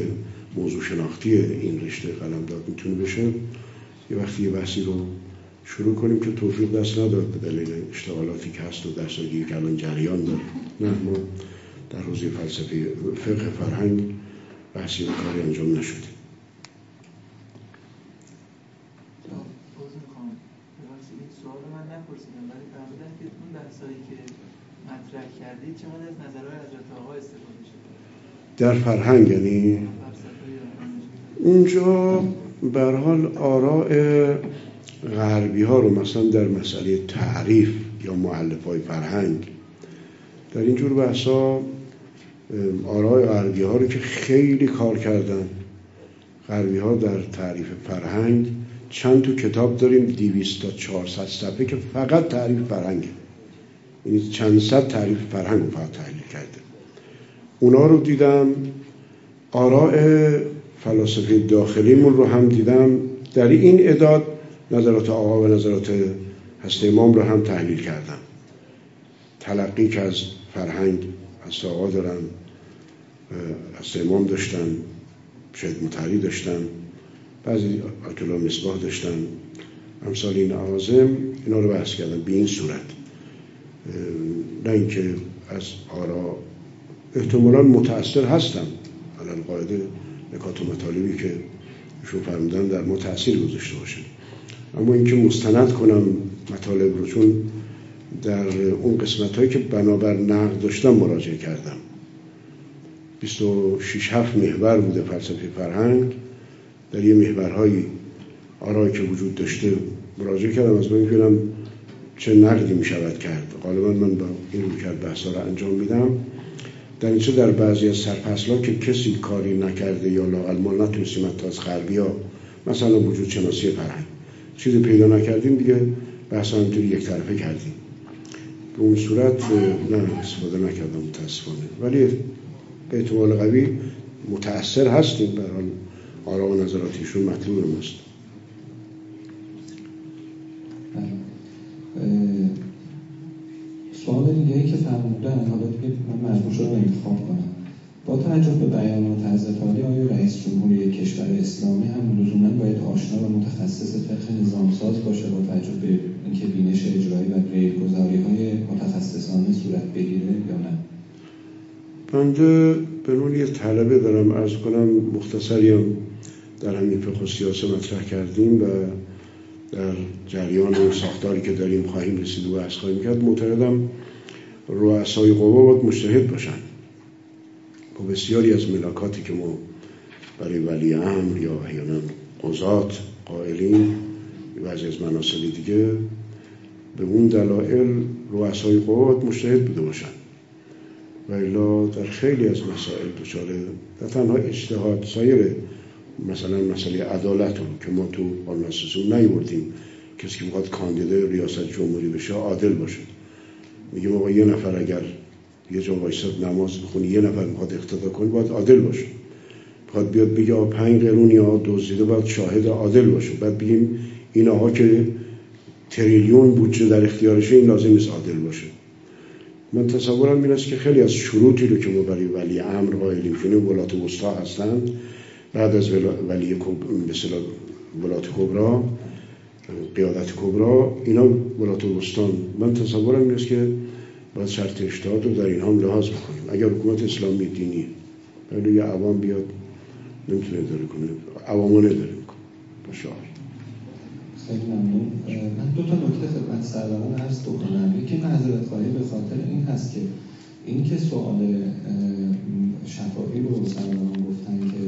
[SPEAKER 1] موضوع شناختی این رشته قلم داد می‌تونه بشه یه وقتی یه بحثی رو شروع کنیم که توفیق دست نداد به دلیل اشتغالاتی که هست و درسگیری که الان جریان داره. نه ما در حوزه فلسفی فقه فرهنگ بحثی و کاری انجام نشدیم در فرهنگ یعنی؟ اونجا بر حال آراء غربی ها رو مثلا در مسئله تعریف یا معلف های فرهنگ در اینجور بحثا آراء غربی ها رو که خیلی کار کردن غربی ها در تعریف فرهنگ چند تو کتاب داریم دیویست تا چهارصد صفحه که فقط تعریف فرهنگه. یعنی چند صد تعریف فرهنگ رو فقط تحلیل کرده. اونا رو دیدم آراء فلاسفه داخلیمون رو هم دیدم. در این اداد نظرات آقا و نظرات هست امام رو هم تحلیل کردم. تلقی که از فرهنگ از آقا دارن از امام داشتن شاید متحری داشتن بعضی اکلا مصباح داشتن. امثال این آزم اینا رو بحث کردم به این صورت. نه اینکه از آرا احتمالا متأثر هستم الان قاعده نکات و مطالبی که ایشون فرمودن در ما تأثیر گذاشته باشه. اما اینکه مستند کنم مطالب رو چون در اون قسمت هایی که بنابر نقد داشتم مراجعه کردم. 26 هفت محور بوده فلسفه فرهنگ. در یه محورهایی آرایی که وجود داشته مراجعه کردم از من می‌کنم چه نقدی می شود کرد. غالبا من با این رو کرد بحثا رو انجام میدم. در اینجا در بعضی از سرپسلا که کسی کاری نکرده یا لاقل ما نتونستیم از غربی ها مثلا وجود شناسی فرهنگ. چیزی پیدا نکردیم دیگه بحث اینطوری یک طرفه کردیم. به اون صورت نه استفاده نکردم متاسفانه. ولی به احتمال قوی متأثر هستیم. به حال آرا و نظراتیشون مطلوب ماست.
[SPEAKER 2] سوال دیگه ای که فرمودن حالا دیگه من مجبور شدم انتخاب کنم. با توجه به بیانات حضرت عالی آیا رئیس جمهوری کشور اسلامی هم لزوما باید آشنا و متخصص فقه نظامساز باشه با توجه به اینکه بینش اجرایی و غیرگزاری های متخصصانه صورت بگیره یا نه؟
[SPEAKER 1] بنده به نوع یه طلبه دارم. از کنم مختصری در همین فقه و سیاست مطرح کردیم و در جریان و ساختاری که داریم خواهیم رسید و بحث خواهیم کرد معتقدم رؤسای قوا باید مجتهد باشن با بسیاری از ملاکاتی که ما برای ولی امر یا احیانا قضات قائلین بعضی از مناسل دیگه به اون دلایل رؤسای قوا باید مجتهد بوده باشن و الا در خیلی از مسائل دچار در تنها اجتهاد سایر مثلا مسئله عدالت رو که ما تو قانون نیوردیم. کسی که می‌خواد کاندیدای ریاست جمهوری بشه عادل باشه. میگه آقا یه نفر اگر یه جا وایساد نماز بخونی یه نفر می‌خواد اقتدا کنه باید عادل باشه. می‌خواد بیاد بگه پنج قرون یا دزدیده باید شاهد عادل باشه. بعد بگیم اینها که تریلیون بودجه در اختیارشه این لازم نیست عادل باشه. من تصورم این است که خیلی از شروطی رو که ما برای ولی امر قائلیم که ولات وسطا هستند بعد از ولی مثلا ولات کبرا قیادت کبرا اینا ولات من تصورم این است که باید شرط اشتهاد رو در این هم لحاظ بکنیم. اگر حکومت اسلامی دینی ولی یه عوام بیاد نمی‌تونه اداره کنه. عوامو نداره می‌کنه. با
[SPEAKER 2] خیلی من دو تا نکته خدمت سروران عرض بکنم. یکی معذرت خواهی به خاطر این هست که این که سوال شفاهی رو سروران گفتن که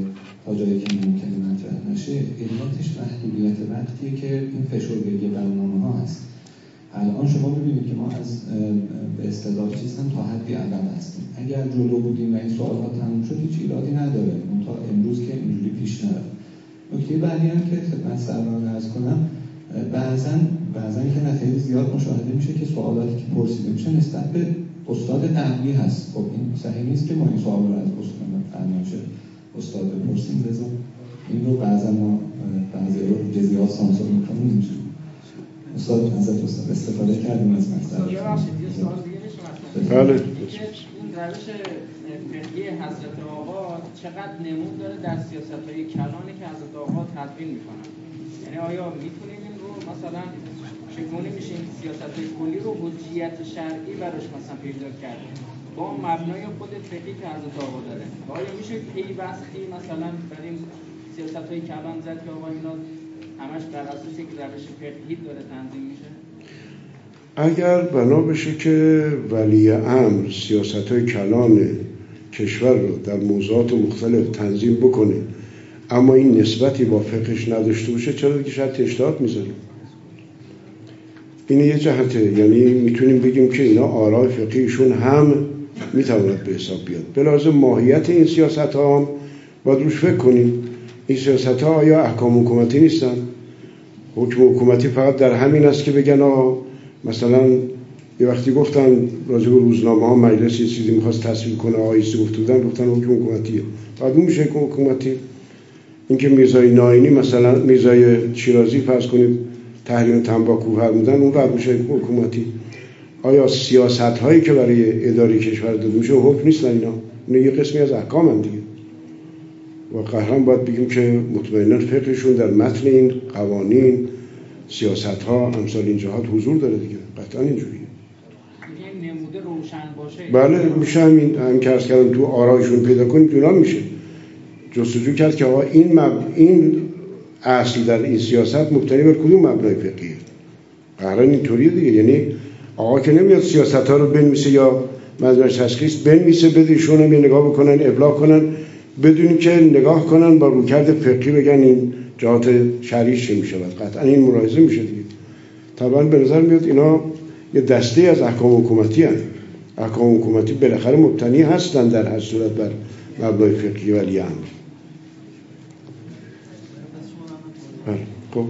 [SPEAKER 2] تا جایی که ممکنه مطرح نشه علتش محدودیت وقتیه که این فشرگری برنامه ها هست. الان شما ببینید که ما از به اصطلاح چیزن تا حدی عقب هستیم. اگر جلو بودیم و این سوال ها تموم شد هیچ ایرادی نداره. تا امروز که اینجوری پیش نرفت. نکته بعدی هم که خدمت سروران ارز کنم بعضا بعضا که نتایج زیاد مشاهده میشه که سوالاتی که پرسیده میشه نسبت به استاد قبلی هست. خب این صحیح نیست که ما این سوال رو از استاد فرمایش استاد بپرسیم لذا این رو بعضا ما بعضی رو جزیات سانسور می‌کنیم استاد حضرت استاد استفاده کردیم از مطلب
[SPEAKER 1] بله.
[SPEAKER 3] این روش فقهی حضرت آقا چقدر نمود داره در سیاست های کلانی که حضرت آقا تدوین می‌کنن؟ یعنی آیا می‌تونیم این رو مثلا چگونه میشه این سیاست های کلی رو حجیت شرعی براش مثلا پیدا کرد. با مبنای خود فقهی که حضرت آقا داره. آیا میشه پیوستی مثلا برای این سیاست های کلان زد که آقا اینا همش بر اساس یک روش فقهی داره تنظیم میشه؟
[SPEAKER 1] اگر بنا بشه که ولی امر سیاست های کلان کشور رو در موضوعات مختلف تنظیم بکنه اما این نسبتی با فقهش نداشته باشه چرا دیگه شاید اجتهاد می‌ذاریم این یه جهته. یعنی می‌تونیم بگیم که اینا آرای فقهیشون هم می‌تواند به حساب بیاد. به لازم ماهیت این سیاست ها هم باید روش فکر کنیم. این سیاست ها آیا احکام حکومتی نیستن؟ حکم حکومتی فقط در همین است که بگن آه مثلا یه وقتی گفتن راجع به روزنامه ها مجلس یه چیزی می‌خواست تصویب کنه آیستی گفته بودن گفتن حکم حکومتیه. بعد اون میشه حکم حکومتی. اینکه میرزای ناینی مثلا میرزای شیرازی فرض کنید تحریم تنباکو فرمودن اون بعد میشه حکومتی. آیا سیاست هایی که برای اداره کشور داده میشه حکم نیستن اینا؟ اینا یه قسمی از احکام هم دیگه. و قهرم باید بگیم که مطمئنا فقهشون در متن این قوانین سیاست ها امثال این جهات حضور داره دیگه. قطعا اینجوریه.
[SPEAKER 3] نموده روشن باشه
[SPEAKER 1] بله میشه همین هم که کردم تو آرایشون پیدا کنید دونان میشه. جستجو کرد که آقا این, مب... این اصل در این سیاست مبتنی بر کدوم مبنای فقهیه قرار اینطوریه دیگه. یعنی آقا که نمیاد سیاست ها رو بنویسه یا مجموعه تشخیص بنویسه بده ایشون هم یه نگاه بکنن ابلاغ کنن بدونی که نگاه کنن با روکرد فقهی بگن این جهات شرعی چه میشه. قطعا این ملاحظه میشه دیگه. طبعا به نظر میاد اینا یه دسته از احکام حکومتی هست احکام حکومتی بالاخره مبتنی هستن در هر صورت بر مبنای فقهی ولی امر. خب